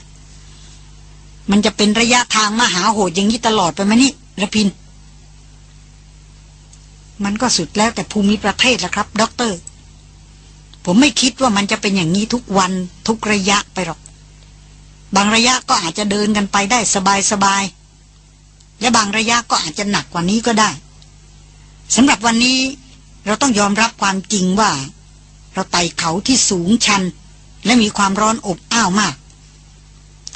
Speaker 1: มันจะเป็นระยะทางมหาโหดอย่างนี้ตลอดไปไหมนี่ระพิน มันก็สุดแล้วแต่ภูมิประเทศละครับด็อกเตอร์ ผมไม่คิดว่ามันจะเป็นอย่างนี้ทุกวันทุกระยะไปหรอก บางระยะก็อาจจะเดินกันไปได้สบายๆ และบางระยะก็อาจจะหนักกว่านี้ก็ได้สำหรับวันนี้เราต้องยอมรับความจริงว่า เราไต่เขาที่สูงชัน และมีความร้อนอบอ้าวมาก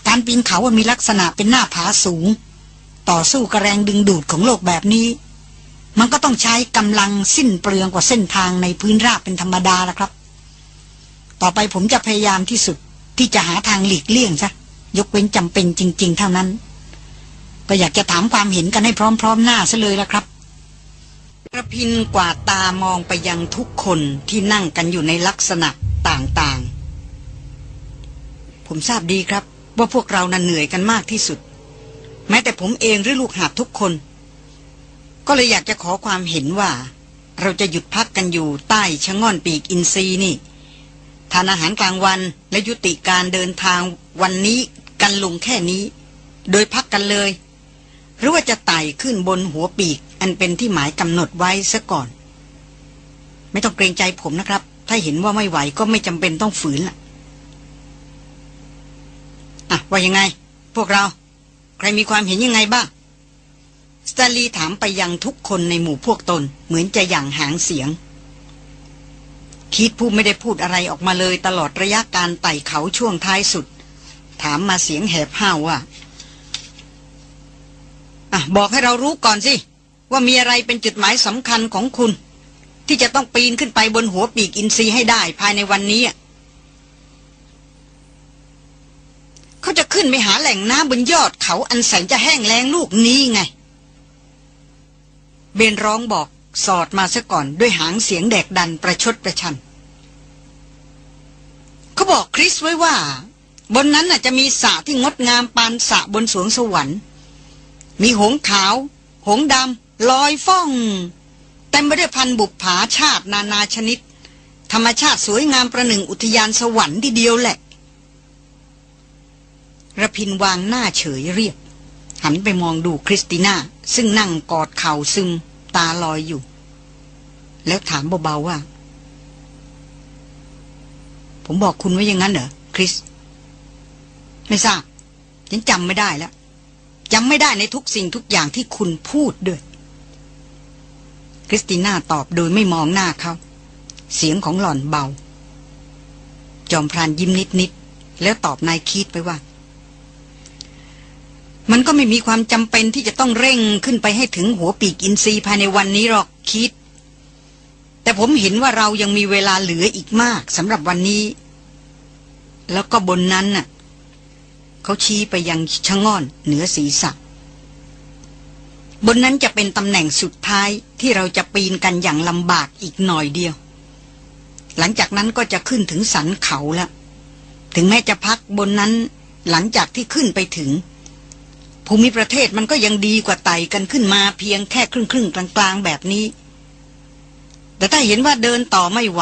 Speaker 1: การปีนเขามีลักษณะเป็นหน้าผาสูง ต่อสู้กระแรงดึงดูดของโลกแบบนี้ มันก็ต้องใช้กำลังสิ้นเปลืองกว่าเส้นทางในพื้นราบเป็นธรรมดาละครับ ต่อไปผมจะพยายามที่สุดที่จะหาทางหลีกเลี่ยงซะยกเว้นจำเป็นจริง ๆ เท่านั้น ก็อยากจะถามความเห็นกันให้พร้อม ๆ หน้าซะเลยละครับกระพินกว่าตามองไปยังทุกคนที่นั่งกันอยู่ในลักษณะต่างๆ ผมทราบดีครับ ว่าพวกเรานั้นเหนื่อยกันมากที่สุด แม้แต่ผมเองหรือลูกหาบทุกคน ก็เลยอยากจะขอความเห็นว่า เราจะหยุดพักกันอยู่ใต้ชะง่อนปีกอินซีนี่ ทานอาหารกลางวันและยุติการเดินทางวันนี้กันลงแค่นี้ โดยพักกันเลย หรือว่าจะไต่ขึ้นบนหัวปีก อันเป็นที่หมายกำหนดไว้ซะก่อน ไม่ต้องเกรงใจผมนะครับ ถ้าเห็นว่าไม่ไหวก็ไม่จำเป็นต้องฝืนล่ะ อะว่ายังไง พวกเรา ใครมีความเห็นยังไงบ้างสตาลีถามไปยังทุกคนในหมู่พวกตนเหมือนจะอย่างหางเสียง คิดผู้ไม่ได้พูดอะไรออกมาเลยตลอดระยะการไต่เขาช่วงท้ายสุด ถามมาเสียงแหบห้าวว่าอะบอกให้เรารู้ก่อนสิ ว่ามีอะไรเป็นจุดหมายสำคัญของคุณ ที่จะต้องปีนขึ้นไปบนหัวปีกอินทรีให้ได้ภายในวันนี้ เขาจะขึ้นไปหาแหล่งน้ำบนยอดเขาอันแสนจะแห้งแล้งลูกนี้ไง เบนร้องบอกสอดมาซะก่อนด้วยหางเสียงแดกดันประชดประชัน เขาบอกคริสไว้ว่า บนนั้นจะมีสระที่งดงามปานสระบนสวงสวรรค์ มีหงขาว หงดำลอยฟ้องเต็มไปด้วยพันบุปผาชาตินานาชนิด ธรรมชาติสวยงามประหนึ่งอุทยานสวรรค์ทีเดียวแหละ ระพินวางหน้าเฉยเรียบ หันไปมองดูคริสติน่า ซึ่งนั่งกอดเข่าซึม ตาลอยอยู่ แล้วถามเบาๆว่า ผมบอกคุณไว้อย่างนั้นเหรอ คริส ไม่ทราบฉันจำไม่ได้แล้วจำไม่ได้ในทุกสิ่งทุกอย่างที่คุณพูดด้วย คริสติน่าตอบโดยไม่มองหน้าเขา เสียงของหล่อนเบา จอมพรานยิ้มนิดๆแล้วตอบนายคิดไปว่า มันก็ไม่มีความจำเป็นที่จะต้องเร่งขึ้นไปให้ถึงหัวปีกอินทรีภายในวันนี้หรอกคิด แต่ผมเห็นว่าเรายังมีเวลาเหลืออีกมากสำหรับวันนี้ แล้วก็บนนั้นน่ะเขาชี้ไปยังชะง่อนเหนือศีรษะบนนั้นจะเป็นตำแหน่งสุดท้ายที่เราจะปีนกันอย่างลำบากอีกหน่อยเดียว หลังจากนั้นก็จะขึ้นถึงสันเขาแล้ว ถึงแม้จะพักบนนั้นหลังจากที่ขึ้นไปถึง ภูมิประเทศมันก็ยังดีกว่าไต่กันขึ้นมาเพียงแค่ครึ่งครึ่งกลางๆแบบนี้ แต่ถ้าเห็นว่าเดินต่อไม่ไหว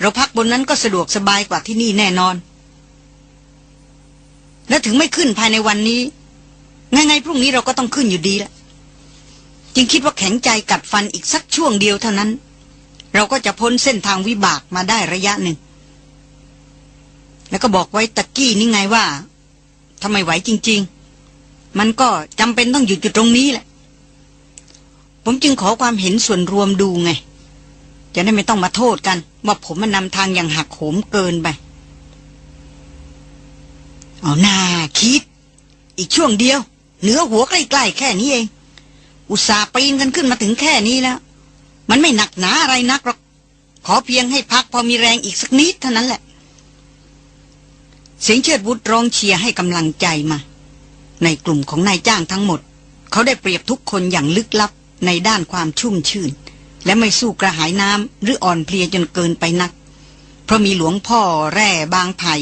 Speaker 1: เราพักบนนั้นก็สะดวกสบายกว่าที่นี่แน่นอน และถึงไม่ขึ้นภายในวันนี้ไงๆพรุ่งนี้เราก็ต้องขึ้นอยู่ดีละจึงคิดว่าแข็งใจกัดฟันอีกสักช่วงเดียวเท่านั้น เราก็จะพ้นเส้นทางวิบากมาได้ระยะหนึ่ง แล้วก็บอกไว้ตะกี้นี่ไงว่าทำไมไหวจริง ๆ มันก็จำเป็นต้องหยุดอยู่ตรงนี้แหละ ผมจึงขอความเห็นส่วนรวมดูไง จะได้ไม่ต้องมาโทษกัน ว่าผมมันนำทางอย่างหักโหมเกินไป เอาหน้าคิด อีกช่วงเดียว เหนือหัวใกล้ๆแค่นี้เอง อุตส่าห์ปีนกันขึ้นมาถึงแค่นี้แล้ว มันไม่หนักหนาอะไรนักหรอก ขอเพียงให้พักพอมีแรงอีกสักนิดเท่านั้นแหละ เสียงเชิดวุฒร้องเชียร์ให้กำลังใจมา ในกลุ่มของนายจ้างทั้งหมด เขาได้เปรียบทุกคนอย่างลึกลับในด้านความชุ่มชื่น และไม่สู้กระหายน้ำหรืออ่อนเพลียจนเกินไปนัก เพราะมีหลวงพ่อแร่บางไผ่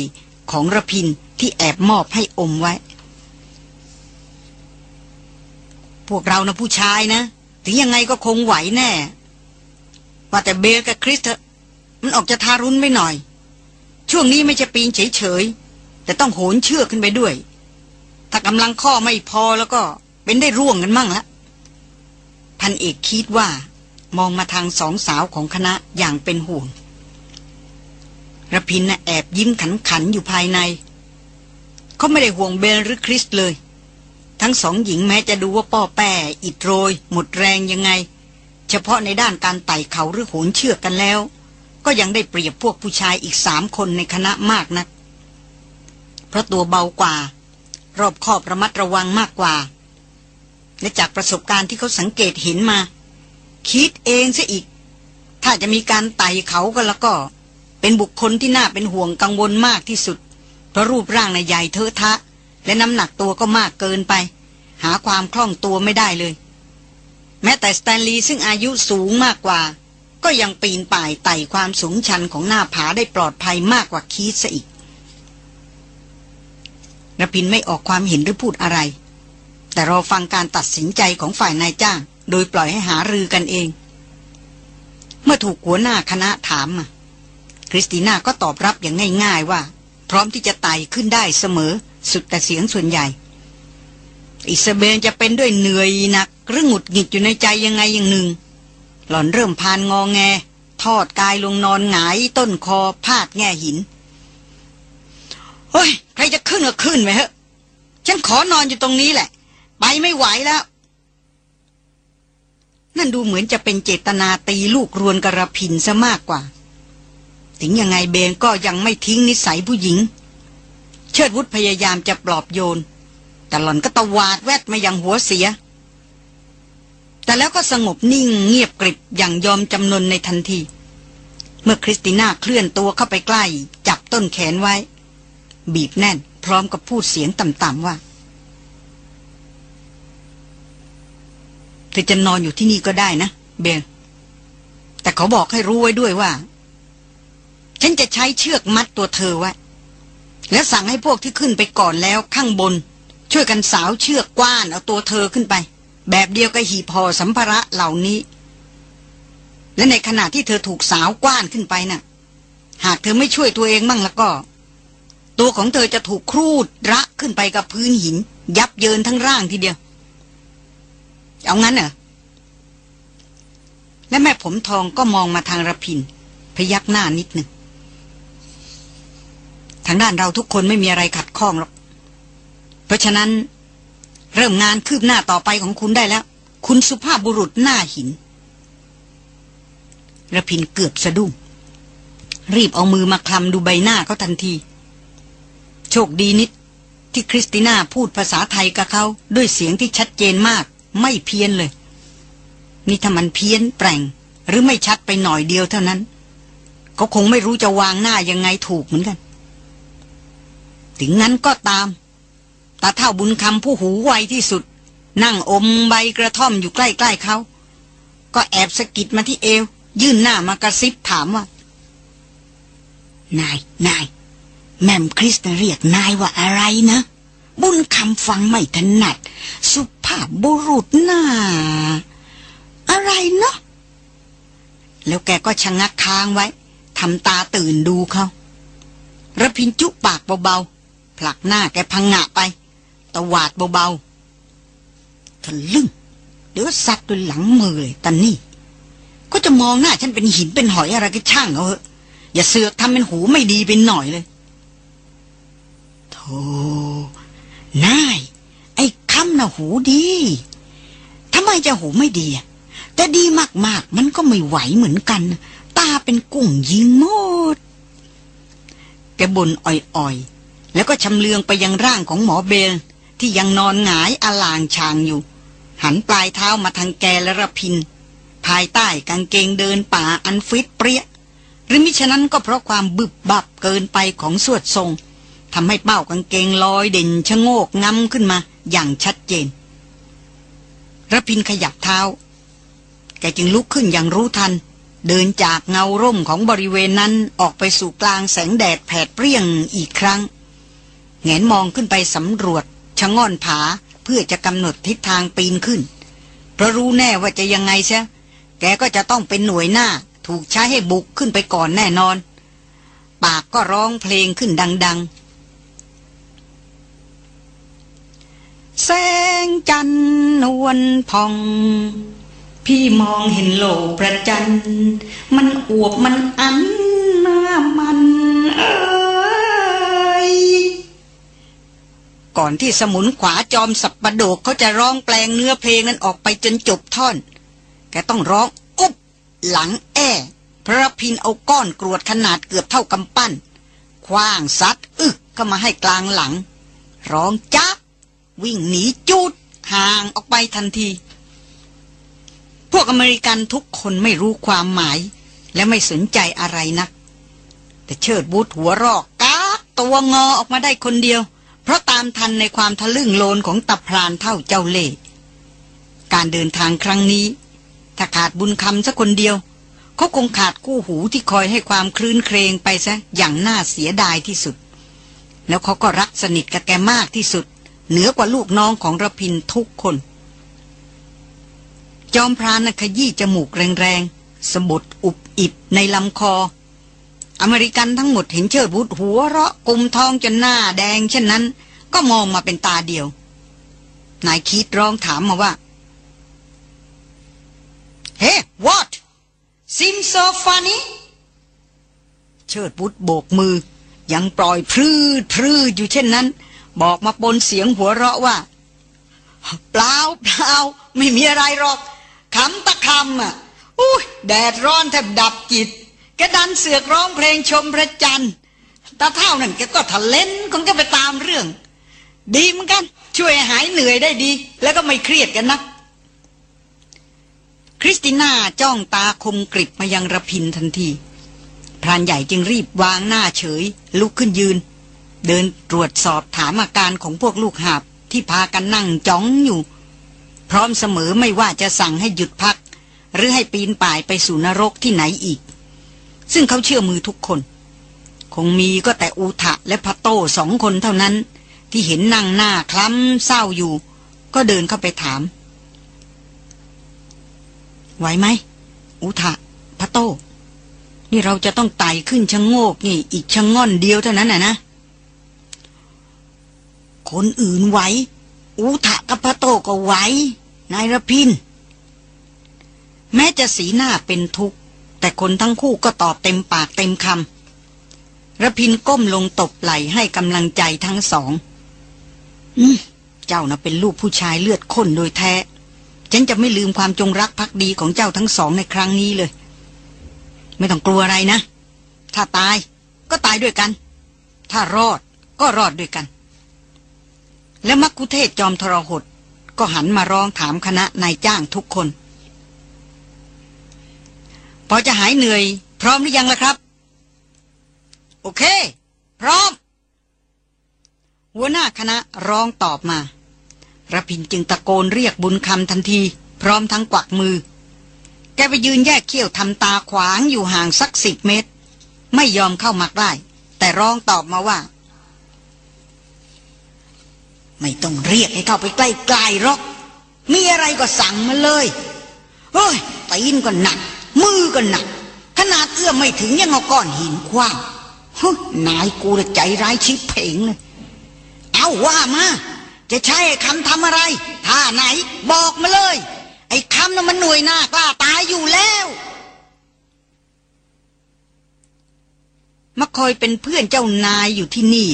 Speaker 1: ของระพินที่แอบมอบให้อมไว้ พวกเรานะผู้ชายนะ ถึงยังไงก็คงไหวแน่ ว่าแต่เบลกับคริสเถอะมันออกจะทารุณไปหน่อย ช่วงนี้ไม่จะปีนเฉยๆ แต่ต้องโหนเชือกขึ้นไปด้วย ถ้ากำลังข้อไม่พอแล้วก็เป็นได้ร่วงกันมั่งละพันเอกคิดว่ามองมาทางสองสาวของคณะอย่างเป็นห่วงระพินน่ะแอบยิ้มขันขันอยู่ภายใน เขาไม่ได้ห่วงเบลหรือคริสเลย ทั้งสองหญิงแม้จะดูว่าป้อแป้อิดโรย หมดแรงยังไง เฉพาะในด้านการไต่เขาหรือโหนเชือกกันแล้ว ก็ยังได้เปรียบพวกผู้ชายอีกสามคนในคณะมากนัก เพราะตัวเบากว่า รอบคอบระมัดระวังมากกว่า และจากประสบการณ์ที่เขาสังเกตเห็นมา คิดเองซะอีก ถ้าจะมีการไต่เขากันแล้วก็ เป็นบุคคลที่น่าเป็นห่วงกังวลมากที่สุด เพราะรูปร่างในใหญ่เทอะทะ และน้ำหนักตัวก็มากเกินไป หาความคล่องตัวไม่ได้เลย แม้แต่สแตนลีย์ซึ่งอายุสูงมากกว่า ก็ยังปีนป่ายไต่ความสูงชันของหน้าผาได้ปลอดภัยมากกว่าคีสอีก รพินไม่ออกความเห็นหรือพูดอะไร แต่รอฟังการตัดสินใจของฝ่ายนายจ้าง โดยปล่อยให้หารือกันเอง เมื่อถูกหัวหน้าคณะถามคริสติน่าก็ตอบรับอย่างง่าย ๆว่า พร้อมที่จะไต่ขึ้นได้เสมอ สุดแต่เสียงส่วนใหญ่ อิสเบนจะเป็นด้วยเหนื่อยหนักหรือหงุดหงิดอยู่ในใจยังไงอย่างหนึ่ง หล่อนเริ่มพานงองแง ทอดกายลงนอนหงายต้นคอพาดแง่หิน เฮ้ย ใครจะขึ้นก็ขึ้นไปเถอะ ฉันขอนอนอยู่ตรงนี้แหละ ไปไม่ไหวแล้ว นั่นดูเหมือนจะเป็นเจตนาตีลูกรวนกระพินซะมากกว่า ถึงยังไงเบนก็ยังไม่ทิ้งนิสัยผู้หญิง เชิดวุฒพยายามจะปลอบโยน แต่หล่อนก็ตวาดแวดมาอย่างหัวเสีย แต่แล้วก็สงบนิ่งเงียบกริบอย่างยอมจำนนในทันที เมื่อคริสติน่าเคลื่อนตัวเข้าไปใกล้ จับต้นแขนไว้ บีบแน่น พร้อมกับพูดเสียงต่ำๆว่า เธอจะนอนอยู่ที่นี่ก็ได้นะ เบลแต่เขาบอกให้รู้ไว้ด้วยว่า ฉันจะใช้เชือกมัดตัวเธอไว้ แล้วสั่งให้พวกที่ขึ้นไปก่อนแล้วข้างบน ช่วยกันสาวเชือกกว้านเอาตัวเธอขึ้นไป แบบเดียวกับหีพอสัมภาระเหล่านี้ และในขณะที่เธอถูกสาวกว้านขึ้นไปนะ่ะ หากเธอไม่ช่วยตัวเองมั่งแล้วก็ ตัวของเธอจะถูกครูดระขึ้นไปกับพื้นหิน ยับเยินทั้งร่างทีเดียว เอางั้นเหรอ และแม่ผมทองก็มองมาทางระพิน พยักหน้านิดหนึ่ง ทางด้านเราทุกคนไม่มีอะไรขัดข้องหรอก เพราะฉะนั้น เริ่มงานคืบหน้าต่อไปของคุณได้แล้ว คุณสุภาพบุรุษหน้าหินระพินเกือบสะดุ้งรีบเอามือมาคลำดูใบหน้าเขาทันที ชคดีนิด ที่คริสติน่าพูดภาษาไทยกับเขาด้วยเสียงที่ชัดเจนมาก ไม่เพี้ยนเลย นี่ถ้ามันเพี้ยนแปลง หรือไม่ชัดไปหน่อยเดียวเท่านั้นก็คงไม่รู้จะวางหน้ายังไงถูกเหมือนกัน ถึงนั้นก็ตามตาเท่าบุญคำผู้หูไวที่สุด นั่งอมใบกระท่อมอยู่ใกล้ๆเขาก็แอบสะกิดมาที่เอว ยื่นหน้ามากระซิบถามว่า นาย นาย แม่มคริสเรียกนายว่าอะไรนะ บุญคำฟังไม่ถนัด สุภาพบุรุษหน้า อะไรเนาะแล้วแกก็ชะงักค้างไว้ทำตาตื่นดูเขาระพินจุปากเบาๆผลักหน้าแกพังงะไป ตวาดเบาๆทะลึ่งเดี๋ยวซัดด้วยหลังมือเลยตอนนี้ก็จะมองหน้าฉันเป็นหินเป็นหอยอะไรก็ช่างเอาเถอะอย่าเสือกทำเป็นหูไม่ดีเป็นหน่อยเลย โธ่นาย ไอ้คำน่ะหูดี ทำไมจะหูไม่ดีแต่ดีมากๆ มันก็ไม่ไหวเหมือนกัน ตาเป็นกุ้งยิงหมด แกบ่นอ่อยๆ แล้วก็ชำเลืองไปยังร่างของหมอเบล ที่ยังนอนหงายอลางชางอยู่ หันปลายเท้ามาทางแกและระพิน ภายใต้กางเกงเดินป่าอันฟิตเปรี้ยหรือมิฉะนั้นก็เพราะความบึบบับเกินไปของสวดทรง ทำให้เป้ากางเกงลอยเด่นชะโงกงำขึ้นมาอย่างชัดเจนระพินขยับเท้า แกจึงลุกขึ้นอย่างรู้ทัน เดินจากเงาร่มของบริเวณนั้นออกไปสู่กลางแสงแดดแผดเปรี้ยงอีกครั้งแงนมองขึ้นไปสำรวจชะง่อนผาเพื่อจะกำหนดทิศทางปีนขึ้น เพราะรู้แน่ว่าจะยังไงใช่แกก็จะต้องเป็นหน่วยหน้า ถูกใช้ให้บุกขึ้นไปก่อนแน่นอน ปากก็ร้องเพลงขึ้นดัง แสงจันนวลพอง พี่มองเห็นโลกประจัน มันอวบมันอันหน้ามันเอ้ยก่อนที่สมุนขวาจอมสับประโดกเขาจะร้องแปลงเนื้อเพลงนั้นออกไปจนจบท่อน แกต้องร้องอุ๊บหลังแอพระพินเอาก้อนกรวดขนาดเกือบเท่ากำปั้นคว้างซัดอึกเข้ามาให้กลางหลัง ร้องจับ วิ่งหนีจูดห่างออกไปทันที พวกอเมริกันทุกคนไม่รู้ความหมาย และไม่สนใจอะไรนัก แต่เชิดบูดหัวรอกกาตัวงอออกมาได้คนเดียว เพราะตามทันในความทะลึ่งโลนของตะพรานเท่าเจ้าเล่ห์การเดินทางครั้งนี้ ถ้าขาดบุญคำสักคนเดียว เขาคงขาดคู่หูที่คอยให้ความคลื่นเครงไปซะอย่างน่าเสียดายที่สุด แล้วเขาก็รักสนิทกับแกมากที่สุด เหนือกว่าลูกน้องของระพินทุกคน จอมพรานนะขยี้จมูกแรงๆสะบดอุบอิบในลำคอ อเมริกันทั้งหมดเห็นเชิดบุตรหัวเราะกุมทองจนหน้าแดงเช่นนั้น ก็มองมาเป็นตาเดียว นายคิดร้องถามมาว่า เฮ้ hey, what seems so funny เชิดบุตรโบกมือ ยังปล่อยพรืดพรืดอยู่เช่นนั้น บอกมาปนเสียงหัวเราะว่า เปล่าเปล่าไม่มีอะไรหรอกขำตะคำอะอุ้ยแดดร้อนแทบดับจิตแกดันเสือกร้องเพลงชมพระจันทร์ตาเท่านั่นแกก็ทะเลนของแกไปตามเรื่อง ดีเหมือนกัน ช่วยหายเหนื่อยได้ดี แล้วก็ไม่เครียดกันนะคริสติน่าจ้องตาคมกริบมายังระพินทันที พรานใหญ่จึงรีบวางหน้าเฉย ลุกขึ้นยืน เดินตรวจสอบถามอาการของพวกลูกหาบที่พากันนั่งจ้องอยู่ พร้อมเสมอไม่ว่าจะสั่งให้หยุดพัก หรือให้ปีนป่ายไปสู่นรกที่ไหนอีก ซึ่งเขาเชื่อมือทุกคน คงมีก็แต่อูทะและพะโต้สองคนเท่านั้น ที่เห็นนั่งหน้าคล้ำเศร้าอยู่ ก็เดินเข้าไปถาม ไหวไหมอุทะพะโต้นี่เราจะต้องไต่ขึ้นชะโงกนี่ อีกชะง่อนเดียวเท่านั้นน่ะนะ คนอื่นไหว อุทะกับพะโตก็ไหว นายระพิน แม้จะสีหน้าเป็นทุกข์ แต่คนทั้งคู่ก็ตอบเต็มปากเต็มคำระพินก้มลงตบไหลให้กำลังใจทั้งสอง อืม เจ้าน่ะเป็นลูกผู้ชายเลือดข้นโดยแท้ ฉันจะไม่ลืมความจงรักภักดีของเจ้าทั้งสองในครั้งนี้เลย ไม่ต้องกลัวอะไรนะ ถ้าตายก็ตายด้วยกัน ถ้ารอดก็รอดด้วยกัน และมักคุเทศจอมทรหดก็หันมาร้องถามคณะนายจ้างทุกคน พอจะหายเหนื่อย พร้อมหรือยังล่ะครับ โอเค พร้อม หัวหน้าคณะร้องตอบมาระพินจึงตะโกนเรียกบุญคำทันที พร้อมทั้งกวักมือ แกไปยืนแยกเขี้ยวทำตาขวางอยู่ห่างสักสิบเมตร ไม่ยอมเข้ามักได้ แต่ร้องตอบมาว่า ไม่ต้องเรียกให้เข้าไปใกล้ๆหรอก มีอะไรก็สั่งมาเลยเฮ้ยตีนก็หนัก มือก็หนัก ขนาดเอื้อมไม่ถึงยังเอาก้อนหินคว้างฮึนายกูละใจร้ายชิบเพ่งเลยเอาว่ามา จะใช้คำทำอะไร ท่าไหนบอกมาเลย ไอ้คำนั้นมันหน่วยหน้ากล้าตายอยู่แล้วมาคอยเป็นเพื่อนเจ้านายอยู่ที่นี่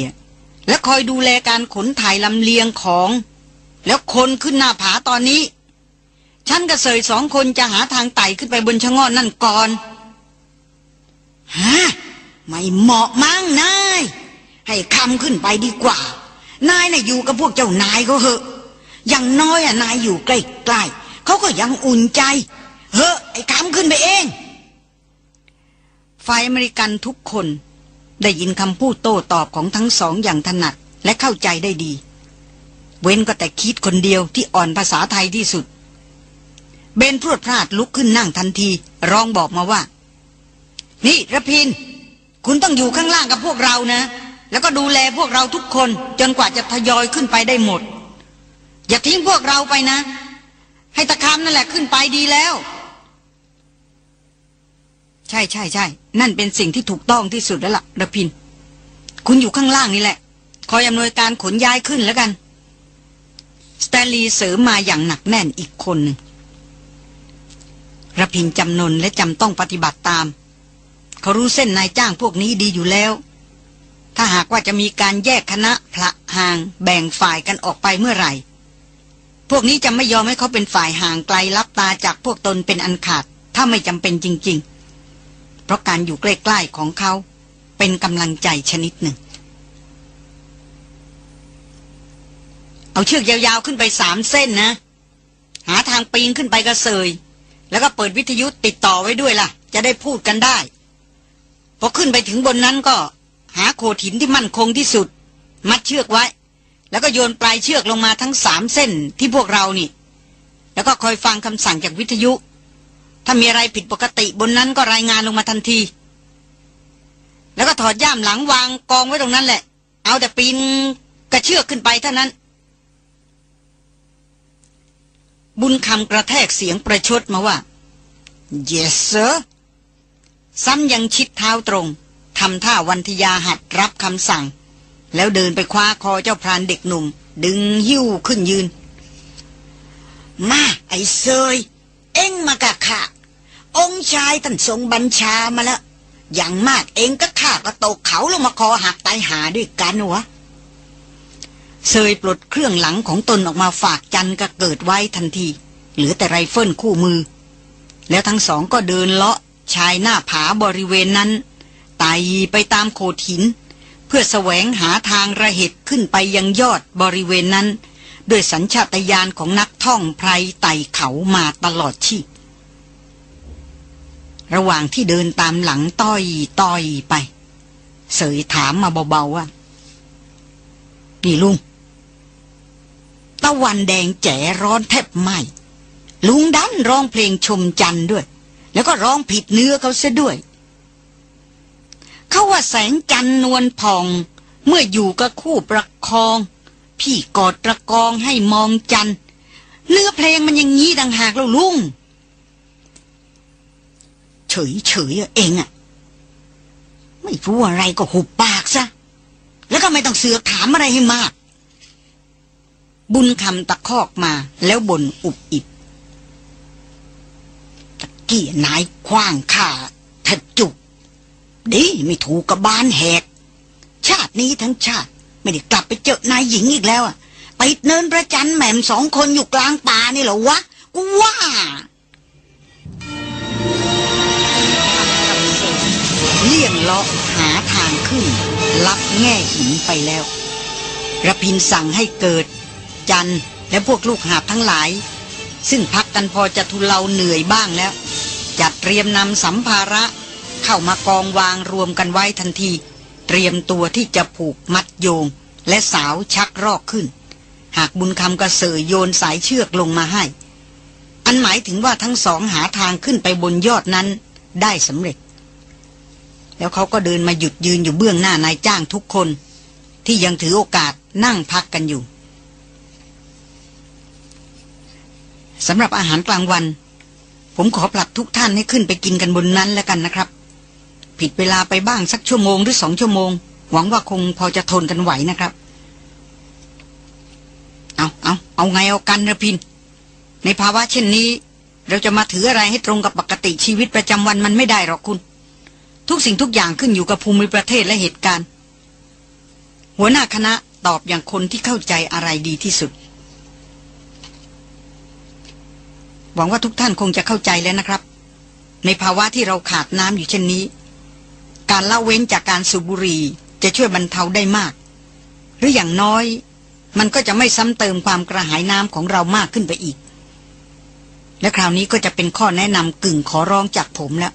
Speaker 1: และคอยดูแลการขนถ่ายลำเลียงของ แล้วคนขึ้นหน้าผาตอนนี้ ฉันกับเสยสองคนจะหาทางไต่ขึ้นไปบนชะง่อนนั่นก่อนฮะไม่เหมาะมั้งนาย ให้คำขึ้นไปดีกว่า นายน่ะอยู่กับพวกเจ้านายเขาเหอะ อย่างน้อยอะนายอยู่ใกล้ๆเขาก็ยังอุ่นใจ เฮ้อไอ้คำขึ้นไปเองฝ่ายอเมริกันทุกคน ได้ยินคำพูดโต้ตอบของทั้งสองอย่างถนัดและเข้าใจได้ดี เว้นก็แต่คิดคนเดียวที่อ่อนภาษาไทยที่สุด เบนพรวดพลาดลุกขึ้นนั่งทันที ร้องบอกมาว่า นี่ระพิน คุณต้องอยู่ข้างล่างกับพวกเรานะ แล้วก็ดูแลพวกเราทุกคนจนกว่าจะทยอยขึ้นไปได้หมด อย่าทิ้งพวกเราไปนะ ให้ตะคามนั่นแหละขึ้นไปดีแล้ว ใช่ใช่ใช่นั่นเป็นสิ่งที่ถูกต้องที่สุดแล้วล่ะระพิน คุณอยู่ข้างล่างนี่แหละ คอยอำนวยการขนย้ายขึ้นแล้วกัน สแตนลีย์เสริมมาอย่างหนักแน่นอีกคนหนึ่งระพินจำนนและจำต้องปฏิบัติตาม เขารู้เส้นนายจ้างพวกนี้ดีอยู่แล้ว ถ้าหากว่าจะมีการแยกคณะพระห่างแบ่งฝ่ายกันออกไปเมื่อไหร่ พวกนี้จะไม่ยอมให้เขาเป็นฝ่ายห่างไกลลับตาจากพวกตนเป็นอันขาด ถ้าไม่จำเป็นจริง ๆ เพราะการอยู่ใกล้ๆของเขาเป็นกำลังใจชนิดหนึ่ง เอาเชือกยาวๆขึ้นไปสามเส้นนะ หาทางปีนขึ้นไปกระเซย แล้วก็เปิดวิทยุติดต่อไว้ด้วยล่ะ จะได้พูดกันได้ พอขึ้นไปถึงบนนั้นก็ หาโขดหินที่มั่นคงที่สุด มัดเชือกไว้ แล้วก็โยนปลายเชือกลงมาทั้งสามเส้นที่พวกเรานี่ แล้วก็คอยฟังคำสั่งจากวิทยุ ถ้ามีอะไรผิดปกติบนนั้นก็รายงานลงมาทันที แล้วก็ถอดย่ามหลังวางกองไว้ตรงนั้นแหละ เอาแต่ปีนกระเชือกขึ้นไปเท่านั้น บุญคำกระแทกเสียงประชดมาว่า yes sir ซ้ำยังชิดเท้าตรงทำท่าวันทยาหัดรับคำสั่ง แล้วเดินไปคว้าคอเจ้าพรานเด็กหนุ่ม ดึงหิ้วขึ้นยืน มาไอ้เซย เอ็งมากะข้า องค์ชายท่านทรงบัญชามาแล้ว อย่างมากเองก็ข้าก็ตกเขาลงมาคอหักตายหาด้วยกันวะเซยปลดเครื่องหลังของตนออกมาฝากจันก็เกิดไว้ทันที เหลือแต่ไรเฟิลคู่มือ แล้วทั้งสองก็เดินเลาะชายหน้าผาบริเวณนั้นไต่ไปตามโขดหิน เพื่อแสวงหาทางระเหตุขึ้นไปยังยอดบริเวณนั้น ด้วยสัญชาตญาณของนักท่องไพรไต่เขามาตลอดชีพ ระหว่างที่เดินตามหลังต้อยต้อยไป เสยถามมาเบาๆว่านี่ลุงตะวันแดงแจ๋ร้อนแทบไหมลุงดันร้องเพลงชมจันด้วย แล้วก็ร้องผิดเนื้อเขาเสียด้วย เขาว่าแสงจันนวลผ่อง เมื่ออยู่กับคู่ประคอง พี่กอดตะกองให้มองจันเนื้อเพลงมันย่างงี้ดังหากแล้วลุง เฉยเฉยเองอะไม่รู้อะไรก็หุบปากซะ แล้วก็ไม่ต้องเสือกถามอะไรให้มาก บุญคำตะคอกมาแล้วบ่นอุบอิบตะกี้นายคว้างข้าแทบจุกดีไม่ถูกกับบานแหก ชาตินี้ทั้งชาติ ไม่ได้กลับไปเจอนายหญิงอีกแล้วอะติดเนินประจันแหม่มสองคนอยู่กลางป่านี่เหรอวะ กูว่า ลี่ยงเลาะหาทางขึ้น ลับแง่หินไปแล้วระพินสั่งให้เกิด จันและพวกลูกหาบทั้งหลาย ซึ่งพักกันพอจะทุเลาเหนื่อยบ้างแล้ว จัดเตรียมนำสัมภาระ เข้ามากองวางรวมกันไว้ทันที เตรียมตัวที่จะผูกมัดโยง และสาวชักรอกขึ้น หากบุญคำกระเสยโยนสายเชือกลงมาให้ อันหมายถึงว่าทั้งสองหาทางขึ้นไปบนยอดนั้นได้สำเร็จ แล้วเขาก็เดินมาหยุดยืนอยู่เบื้องหน้านายจ้างทุกคน ที่ยังถือโอกาสนั่งพักกันอยู่สำหรับอาหารกลางวัน ผมขอผลัดทุกท่านให้ขึ้นไปกินกันบนนั้นแล้วกันนะครับ ผิดเวลาไปบ้างสักชั่วโมงหรือสองชั่วโมง หวังว่าคงพอจะทนกันไหวนะครับ เอาเอาเอาไงเอากันระพิน ในภาวะเช่นนี้ เราจะมาถืออะไรให้ตรงกับปกติชีวิตประจำวันมันไม่ได้หรอกคุณ ทุกสิ่งทุกอย่างขึ้นอยู่กับภูมิประเทศและเหตุการณ์ หัวหน้าคณะตอบอย่างคนที่เข้าใจอะไรดีที่สุด หวังว่าทุกท่านคงจะเข้าใจแล้วนะครับ ในภาวะที่เราขาดน้ำอยู่เช่นนี้ การละเว้นจากการสูบบุหรี่จะช่วยบรรเทาได้มาก หรืออย่างน้อย มันก็จะไม่ซ้ำเติมความกระหายน้ำของเรามากขึ้นไปอีก และคราวนี้ก็จะเป็นข้อแนะนำกึ่งขอร้องจากผมแล้ว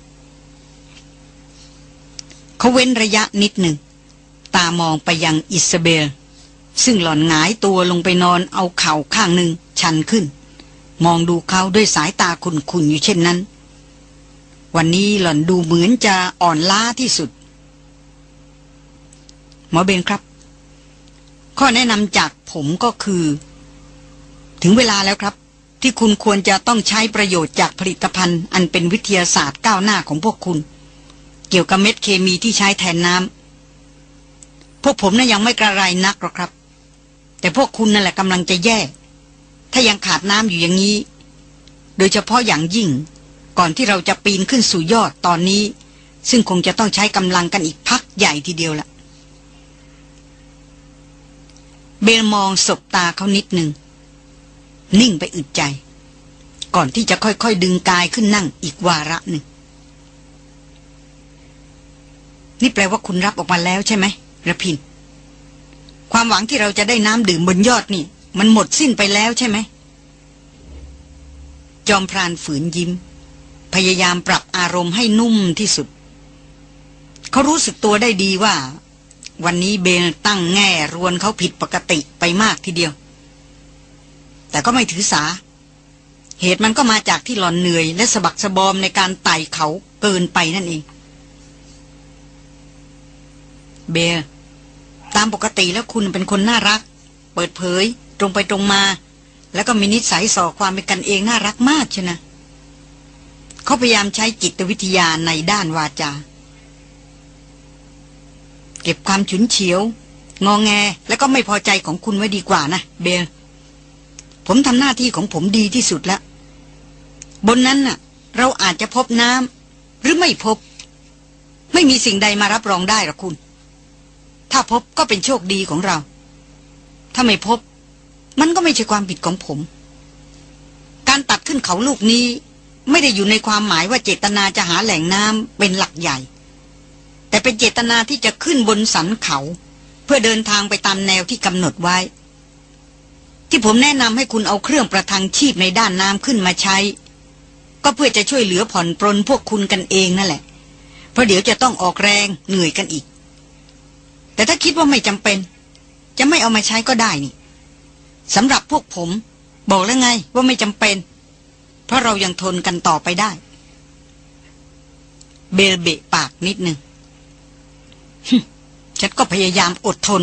Speaker 1: เขาเว้นระยะนิดหนึ่ง ตามองไปยังอิสเบล ซึ่งหล่อนหงายตัวลงไปนอนเอาเข่าข้างหนึ่งชันขึ้น มองดูเขาด้วยสายตาขุ่นๆอยู่เช่นนั้น วันนี้หล่อนดูเหมือนจะอ่อนล้าที่สุด หมอเบนครับ ข้อแนะนำจากผมก็คือ ถึงเวลาแล้วครับที่คุณควรจะต้องใช้ประโยชน์จากผลิตภัณฑ์ อันเป็นวิทยาศาสตร์ก้าวหน้าของพวกคุณ เกี่ยวกับเม็ดเคมีที่ใช้แทนน้ำพวกผมนะ่ะยังไม่กระไรนักหรอกครับ แต่พวกคุณนั่นแหละกำลังจะแย่ ถ้ายังขาดน้ำอยู่อย่างนี้ โดยเฉพาะอย่างยิ่ง ก่อนที่เราจะปีนขึ้นสู่ยอดตอนนี้ ซึ่งคงจะต้องใช้กำลังกันอีกพักใหญ่ทีเดียวละเบลมองศบตาเขานิดหนึ่ง นิ่งไปอึดใจ ก่อนที่จะค่อยๆดึงกายขึ้นนั่งอีกวาระหนึ่ง นี่แปลว่าคุณรับออกมาแล้วใช่ไหมระพิน ความหวังที่เราจะได้น้ำดื่มบนยอดนี่ มันหมดสิ้นไปแล้วใช่ไหม จอมพรานฝืนยิ้ม พยายามปรับอารมณ์ให้นุ่มที่สุด เขารู้สึกตัวได้ดีว่า วันนี้เบลตั้งแง่รวนเขาผิดปกติไปมากทีเดียว แต่ก็ไม่ถือสา เหตุมันก็มาจากที่หลอนเหนื่อย และสะบักสะบอมในการไต่เขาเกินไปนั่นเอง เบลตามปกติแล้วคุณเป็นคนน่ารัก เปิดเผย ตรงไปตรงมา แล้วก็มีนิสัยสอความเป็นกันเองน่ารักมากใช่นะเขาพยายามใช้จิตวิทยาในด้านวาจา เก็บความฉุนเฉียว งองแงแล้วก็ไม่พอใจของคุณไว้ดีกว่านะเบลผมทำหน้าที่ของผมดีที่สุดแล้ว บนนั้นน่ะ เราอาจจะพบน้ำหรือไม่พบ ไม่มีสิ่งใดมารับรองได้หรอกคุณ ถ้าพบก็เป็นโชคดีของเรา ถ้าไม่พบ มันก็ไม่ใช่ความผิดของผม การตัดขึ้นเขาลูกนี้ ไม่ได้อยู่ในความหมายว่าเจตนาจะหาแหล่งน้ำเป็นหลักใหญ่ แต่เป็นเจตนาที่จะขึ้นบนสันเขา เพื่อเดินทางไปตามแนวที่กำหนดไว้ ที่ผมแนะนำให้คุณเอาเครื่องประทังชีพในด้านน้ำขึ้นมาใช้ ก็เพื่อจะช่วยเหลือผ่อนปรนพวกคุณกันเองนั่นแหละ เพราะเดี๋ยวจะต้องออกแรงเหนื่อยกันอีก แต่ถ้าคิดว่าไม่จำเป็น จะไม่เอามาใช้ก็ได้นี่สำหรับพวกผม บอกแล้วไงว่าไม่จำเป็น เพราะเรายังทนกันต่อไปได้ เบลเบะปากนิดนึงฉันก็พยายามอดทน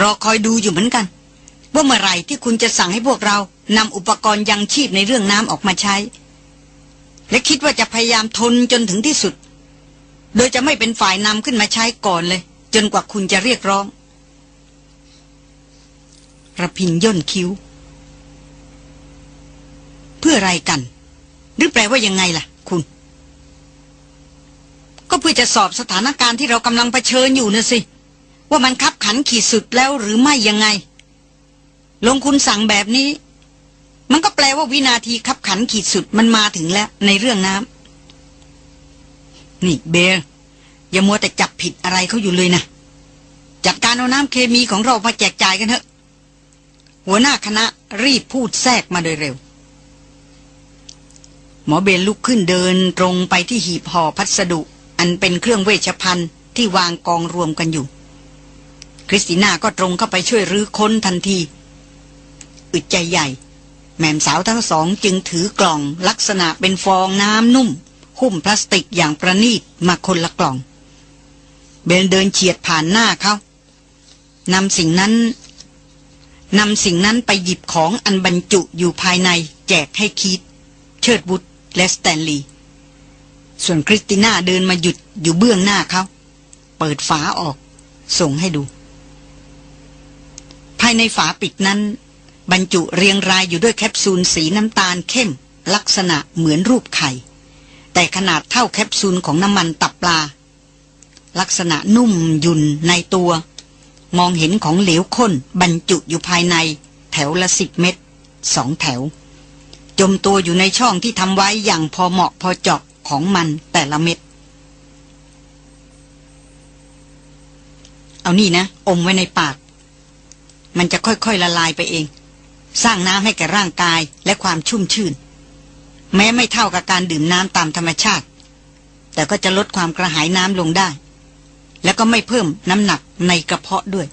Speaker 1: รอคอยดูอยู่เหมือนกัน ว่าเมื่อไรที่คุณจะสั่งให้พวกเรานำอุปกรณ์ยังชีพในเรื่องน้ำออกมาใช้ และคิดว่าจะพยายามทนจนถึงที่สุด โดยจะไม่เป็นฝ่ายนำขึ้นมาใช้ก่อนเลย จนกว่าคุณจะเรียกร้องระพินย่นคิ้ว เพื่ออะไรกัน หรือแปลว่ายังไงล่ะ คุณ ก็เพื่อจะสอบสถานการณ์ที่เรากำลังเผชิญอยู่นะสิ ว่ามันคับขันขีดสุดแล้วหรือไม่ยังไง ลงคุณสั่งแบบนี้ มันก็แปลว่าวินาทีคับขันขีดสุดมันมาถึงแล้ว ในเรื่องน้ำนี่เบล อย่ามัวแต่จับผิดอะไรเขาอยู่เลยนะ จัดการเอาน้ำเคมีของเรามาแจกจ่ายกันเถอะ หัวหน้าคณะรีบพูดแทรกมาโดยเร็ว หมอเบนลุกขึ้นเดินตรงไปที่หีบห่อพัสดุ อันเป็นเครื่องเวชภัณฑ์ที่วางกองรวมกันอยู่ คริสติน่าก็ตรงเข้าไปช่วยรื้อค้นทันที อึดใจใหญ่ แม่มสาวทั้งสองจึงถือกล่องลักษณะเป็นฟองน้ำนุ่มหุ้มพลาสติกอย่างประณีตมาคนละกล่อง เบนเดินเฉียดผ่านหน้าเขานำสิ่งนั้นนำสิ่งนั้นไปหยิบของอันบรรจุอยู่ภายในแจกให้คีธเชิดวุธและสแตนลีย์ส่วนคริสติน่าเดินมาหยุดอยู่เบื้องหน้าเขา เปิดฝาออก ส่งให้ดู ภายในฝาปิดนั้น บรรจุเรียงรายอยู่ด้วยแคปซูลสีน้ำตาลเข้ม ลักษณะเหมือนรูปไข่ แต่ขนาดเท่าแคปซูลของน้ำมันตับปลา ลักษณะนุ่มยุ่นในตัว มองเห็นของเหลวข้นบรรจุอยู่ภายใน แถวละสิบเม็ดสองแถว จมตัวอยู่ในช่องที่ทำไว้อย่างพอเหมาะพอเจาะของมันแต่ละเม็ด เอานี่นะ อมไว้ในปาก มันจะค่อยๆละลายไปเอง สร้างน้ำให้แก่ร่างกายและความชุ่มชื่น แม้ไม่เท่ากับการดื่มน้ำตามธรรมชาติ แต่ก็จะลดความกระหายน้ำลงได้ แล้วก็ไม่เพิ่มน้ำหนักในกระเพาะด้วย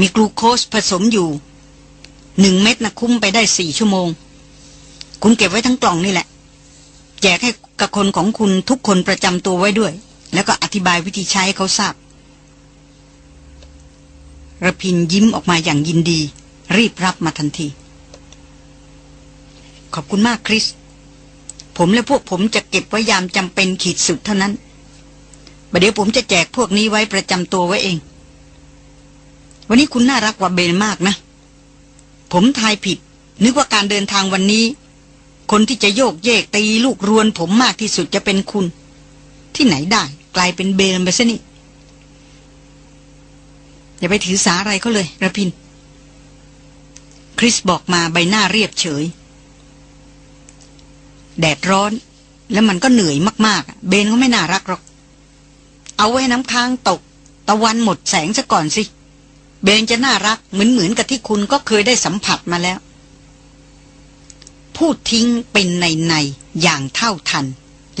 Speaker 1: มีกลูโคสผสมอยู่หนึ่งเม็ดนะคุ้มไปได้สี่ชั่วโมง คุณเก็บไว้ทั้งกล่องนี่แหละ แจกให้กับคนของคุณทุกคนประจำตัวไว้ด้วย แล้วก็อธิบายวิธีใช้เขาทราบระพินยิ้มออกมาอย่างยินดี รีบรับมาทันที ขอบคุณมากคริส ผมและพวกผมจะเก็บไว้ยามจำเป็นขีดสุดเท่านั้น ประเดี๋ยวผมจะแจกพวกนี้ไว้ประจำตัวไว้เอง วันนี้คุณน่ารักกว่าเบนมากนะ ผมทายผิด นึกว่าการเดินทางวันนี้ คนที่จะโยกเยกตีลูกรวน ผมมากที่สุดจะเป็นคุณ ที่ไหนได้ กลายเป็นเบนไปซะนี่อย่าไปถือสาอะไรเขาเลยระพิน คริสบอกมาใบหน้าเรียบเฉย แดดร้อน แล้วมันก็เหนื่อยมาก ๆ เบนเขาไม่น่ารักหรอก เอาไว้น้ำค้างตก ตะวันหมดแสงซะก่อนสิ เบนจะน่ารักเหมือนเหมือนกับที่คุณก็เคยได้สัมผัสมาแล้ว พูดทิ้งเป็นในในอย่างเท่าทัน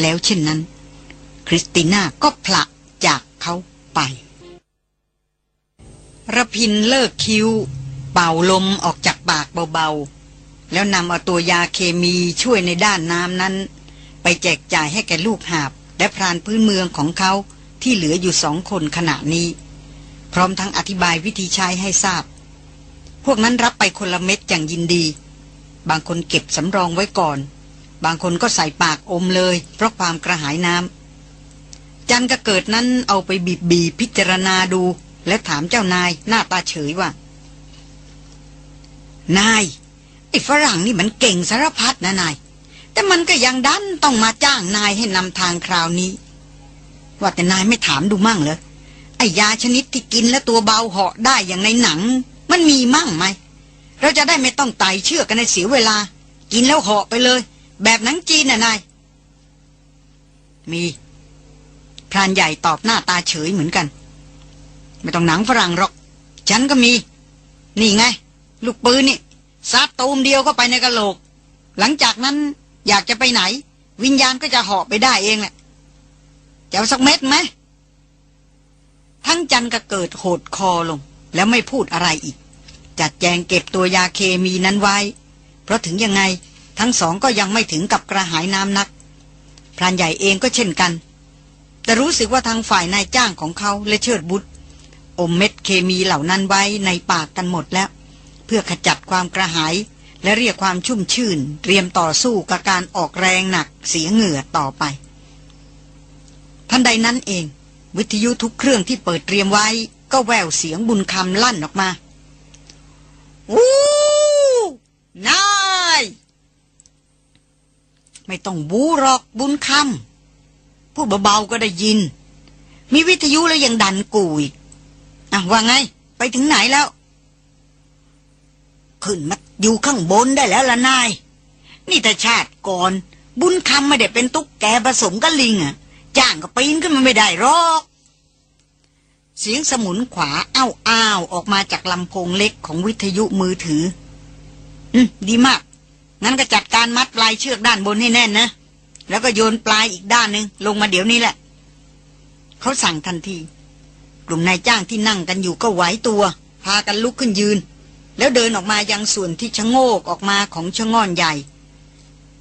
Speaker 1: แล้วเช่นนั้น คริสติน่าก็ผละจากเขาไประพินเลิกคิ้ว เป่าลมออกจากปากเบาๆ แล้วนำเอาตัวยาเคมีช่วยในด้านน้ำนั้น ไปแจกจ่ายให้แก่ลูกหาบ และพรานพื้นเมืองของเขา ที่เหลืออยู่สองคนขณะนี้ พร้อมทั้งอธิบายวิธีใช้ให้ทราบ พวกนั้นรับไปคนละเม็ดอย่างยินดี บางคนเก็บสำรองไว้ก่อน บางคนก็ใส่ปากอมเลย เพราะความกระหายน้ำจันก็เกิดนั้นเอาไปบีบบีพิจารณาดู และถามเจ้านายหน้าตาเฉยว่า นายไอ้ฝรั่งนี่มันเก่งสารพัดนะนาย แต่มันก็ยังดันต้องมาจ้างนายให้นำทางคราวนี้ ว่าแต่นายไม่ถามดูมั่งเลยไอยาชนิดที่กินแล้วตัวเบาเหาะได้อย่างในหนัง มันมีมั่งไหม เราจะได้ไม่ต้องไต่เชื่อกันในเสียเวลา กินแล้วเหาะไปเลย แบบหนังจีนน่ะนาย มีพรานใหญ่ตอบหน้าตาเฉยเหมือนกัน ไม่ต้องหนังฝรั่งหรอก ฉันก็มี นี่ไง ลูกปืนนี่ซัดตูมเดียวก็ไปในกระโหลก หลังจากนั้นอยากจะไปไหน วิญญาณก็จะเหาะไปได้เองแหละ จะเอาสักเม็ดไหม ทั้งจันก็เกิดโหดคอลง แล้วไม่พูดอะไรอีก จัดแจงเก็บตัวยาเคมีนั้นไว้ เพราะถึงยังไงทั้งสองก็ยังไม่ถึงกับกระหายน้ำนัก พรานใหญ่เองก็เช่นกัน แต่รู้สึกว่าทางฝ่ายนายจ้างของเขาและเชิดบุตรอมเม็ดเคมีเหล่านั้นไว้ในปากกันหมดแล้ว เพื่อขจัดความกระหาย และเรียกความชุ่มชื่น เตรียมต่อสู้กับการออกแรงหนักเสียเหงื่อต่อไป ทันใดนั้นเอง วิทยุทุกเครื่องที่เปิดเตรียมไว้ ก็แววเสียงบุญคำลั่นออกมาวู้นายไม่ต้องบูหรอกบุญคำพูดเบาๆก็ได้ยิน มีวิทยุแล้วยังดันกูอีกอะว่าไง ไปถึงไหนแล้ว ขึ้นมาอยู่ข้างบนได้แล้วละนาย นี่แต่ชาติก่อน บุญคำไม่ได้เป็นตุ๊กแกผสมกับลิงอะ จ้างก็ปีนขึ้นมาไม่ได้หรอกเสียงสมุนขวาอ้าวอ้าวออกมาจากลำโพงเล็กของวิทยุมือถือ อืมดีมาก งั้นก็จัดการมัดปลายเชือกด้านบนให้แน่นนะ แล้วก็โยนปลายอีกด้านหนึ่งลงมาเดี๋ยวนี้แหละ เขาสั่งทันที กลุ่มนายจ้างที่นั่งกันอยู่ก็ไหวตัว พากันลุกขึ้นยืน แล้วเดินออกมายังส่วนที่ชะโงกออกมาของชะง่อนใหญ่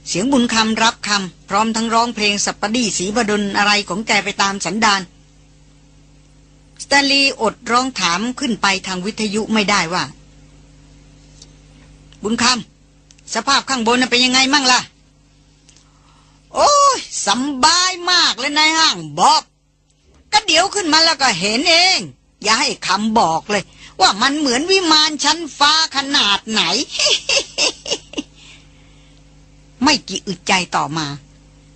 Speaker 1: เสียงบุญคำรับคำพร้อมทั้งร้องเพลงสัปปดีสีบดลอะไรของแกไปตามสันดานสแตนลีอดร้องถามขึ้นไปทางวิทยุไม่ได้ว่า บุญคำสภาพข้างบนเป็นยังไงมั่งล่ะ โอ้ยสบายมากเลยนายห้างบอกก็เดี๋ยวขึ้นมาแล้วก็เห็นเอง อย่าให้คำบอกเลย ว่ามันเหมือนวิมานชั้นฟ้าขนาดไหน ไม่กี่อึดใจต่อมา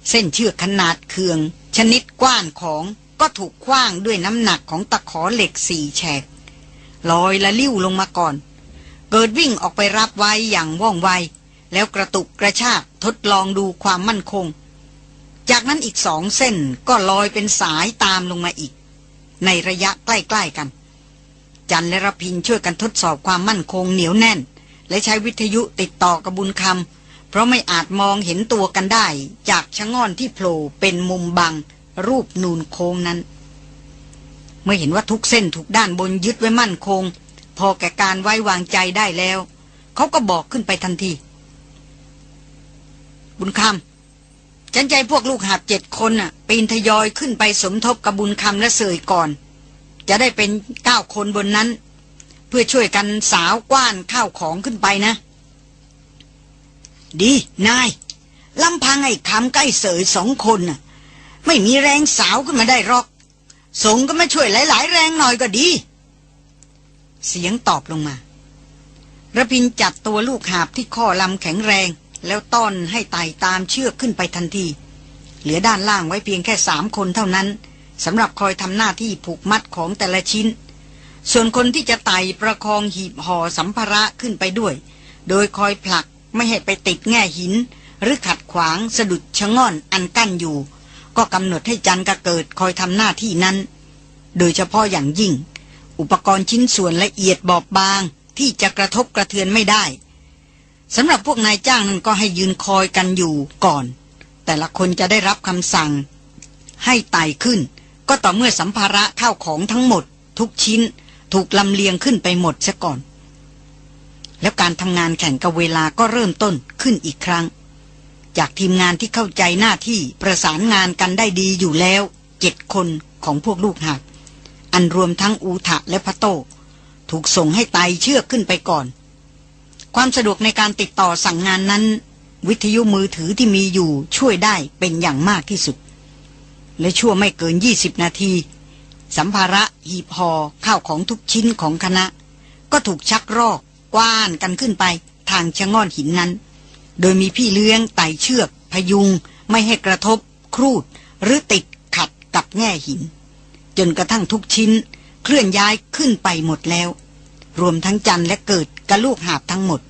Speaker 1: เส้นเชือกขนาดเคือง ชนิดกว้านของก็ถูกคว้างด้วยน้ำหนักของตะขอเหล็กสี่แฉกลอยละลิ้วลงมาก่อน เกิดวิ่งออกไปรับไว้อย่างว่องไว แล้วกระตุกกระชากทดลองดูความมั่นคง จากนั้นอีกสองเส้นก็ลอยเป็นสายตามลงมาอีก ในระยะใกล้ๆกัน จันและรพินช่วยกันทดสอบความมั่นคงเหนียวแน่น และใช้วิทยุติดต่อกระบุญคำ เพราะไม่อาจมองเห็นตัวกันได้ จากชะง่อนที่โผล่เป็นมุมบัง รูปนูนโค้งนั้น เมื่อเห็นว่าทุกเส้นถูกด้านบนยึดไว้มั่นคง พอแก่การไว้วางใจได้แล้ว เขาก็บอกขึ้นไปทันที บุญคำฉันใจพวกลูกหาบเจ็ดคนน่ะปีนทยอยขึ้นไปสมทบกับบุญคำและเสยก่อน จะได้เป็นเก้าคนบนนั้น เพื่อช่วยกันสาวกว้านข้าวของขึ้นไปนะ ดีนายลำพังไอ้คำใกล้เสยสองคนน่ะ ไม่มีแรงสาวขึ้นมาได้หรอก สงก็มาช่วยหลายๆ แรงหน่อยก็ดี เสียงตอบลงมาระพินจับตัวลูกหาบที่ข้อลำแข็งแรง แล้วต้อนให้ไต่ตามเชือกขึ้นไปทันที เหลือด้านล่างไว้เพียงแค่สามคนเท่านั้นสำหรับคอยทำหน้าที่ผูกมัดของแต่ละชิ้น ส่วนคนที่จะไต่ประคองหีบห่อสัมภาระขึ้นไปด้วย โดยคอยผลัก ไม่ให้ไปติดแง่หิน หรือขัดขวางสะดุดชะง่อนอันกั้นอยู่ ก็กำหนดให้จันกระเกิดคอยทำหน้าที่นั้น โดยเฉพาะอย่างยิ่ง อุปกรณ์ชิ้นส่วนละเอียดบอบบางที่จะกระทบกระเทือนไม่ได้สำหรับพวกนายจ้างนั้นก็ให้ยืนคอยกันอยู่ก่อน แต่ละคนจะได้รับคำสั่ง ให้ไต่ขึ้น ก็ต่อเมื่อสัมภาระข้าวของทั้งหมด ทุกชิ้นถูกลำเลียงขึ้นไปหมดซะก่อน แล้วการทำงานแข่งกับเวลาก็เริ่มต้นขึ้นอีกครั้ง จากทีมงานที่เข้าใจหน้าที่ประสานงานกันได้ดีอยู่แล้วเจ็ดคนของพวกลูกหัก อันรวมทั้งอูทะและพะโต ถูกส่งให้ไต่เชือกขึ้นไปก่อน ความสะดวกในการติดต่อสั่งงานนั้น วิทยุมือถือที่มีอยู่ช่วยได้เป็นอย่างมากที่สุด และชั่วไม่เกิน 20 นาที สัมภาระหีบห่อข้าวของทุกชิ้นของคณะ ก็ถูกชักรอก กว้านกันขึ้นไป ทางชะง่อนหินนั้น โดยมีพี่เลี้ยงไต่เชือก พยุง ไม่ให้กระทบ ครูด หรือติดขัดกับแง่หิน จนกระทั่งทุกชิ้น เคลื่อนย้ายขึ้นไปหมดแล้ว รวมทั้งจันและเกิดกระลูกหาบทั้งหมด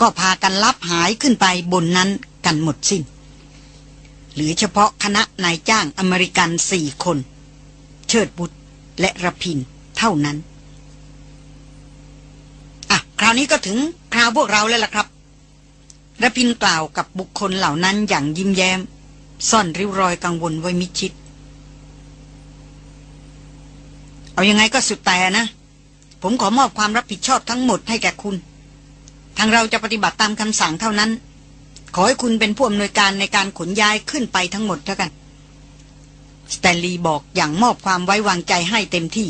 Speaker 1: ก็พากันลับหายขึ้นไปบนนั้นกันหมดสิ้นหลือเฉพาะคณะนายจ้างอเมริกันสี่คน เชิดบุตรและระพินเท่านั้น คราวนี้ก็ถึงคราวพวกเราแล้วล่ะครับระพินกล่าวกับบุคคลเหล่านั้นอย่างยิ้มแย้ม ซ่อนริ้วรอยกังวลไว้มิชิด เอาอยังไงก็สุดแต่นะ ผมขอมอบความรับผิดชอบทั้งหมดให้แก่คุณ ทางเราจะปฏิบัติตามคำสั่งเท่านั้น ขอให้คุณเป็นผู้อำนวยการในการขนย้ายขึ้นไปทั้งหมดเท่ากันสแตนลีย์บอกอย่างมอบความไว้วางใจให้เต็มที่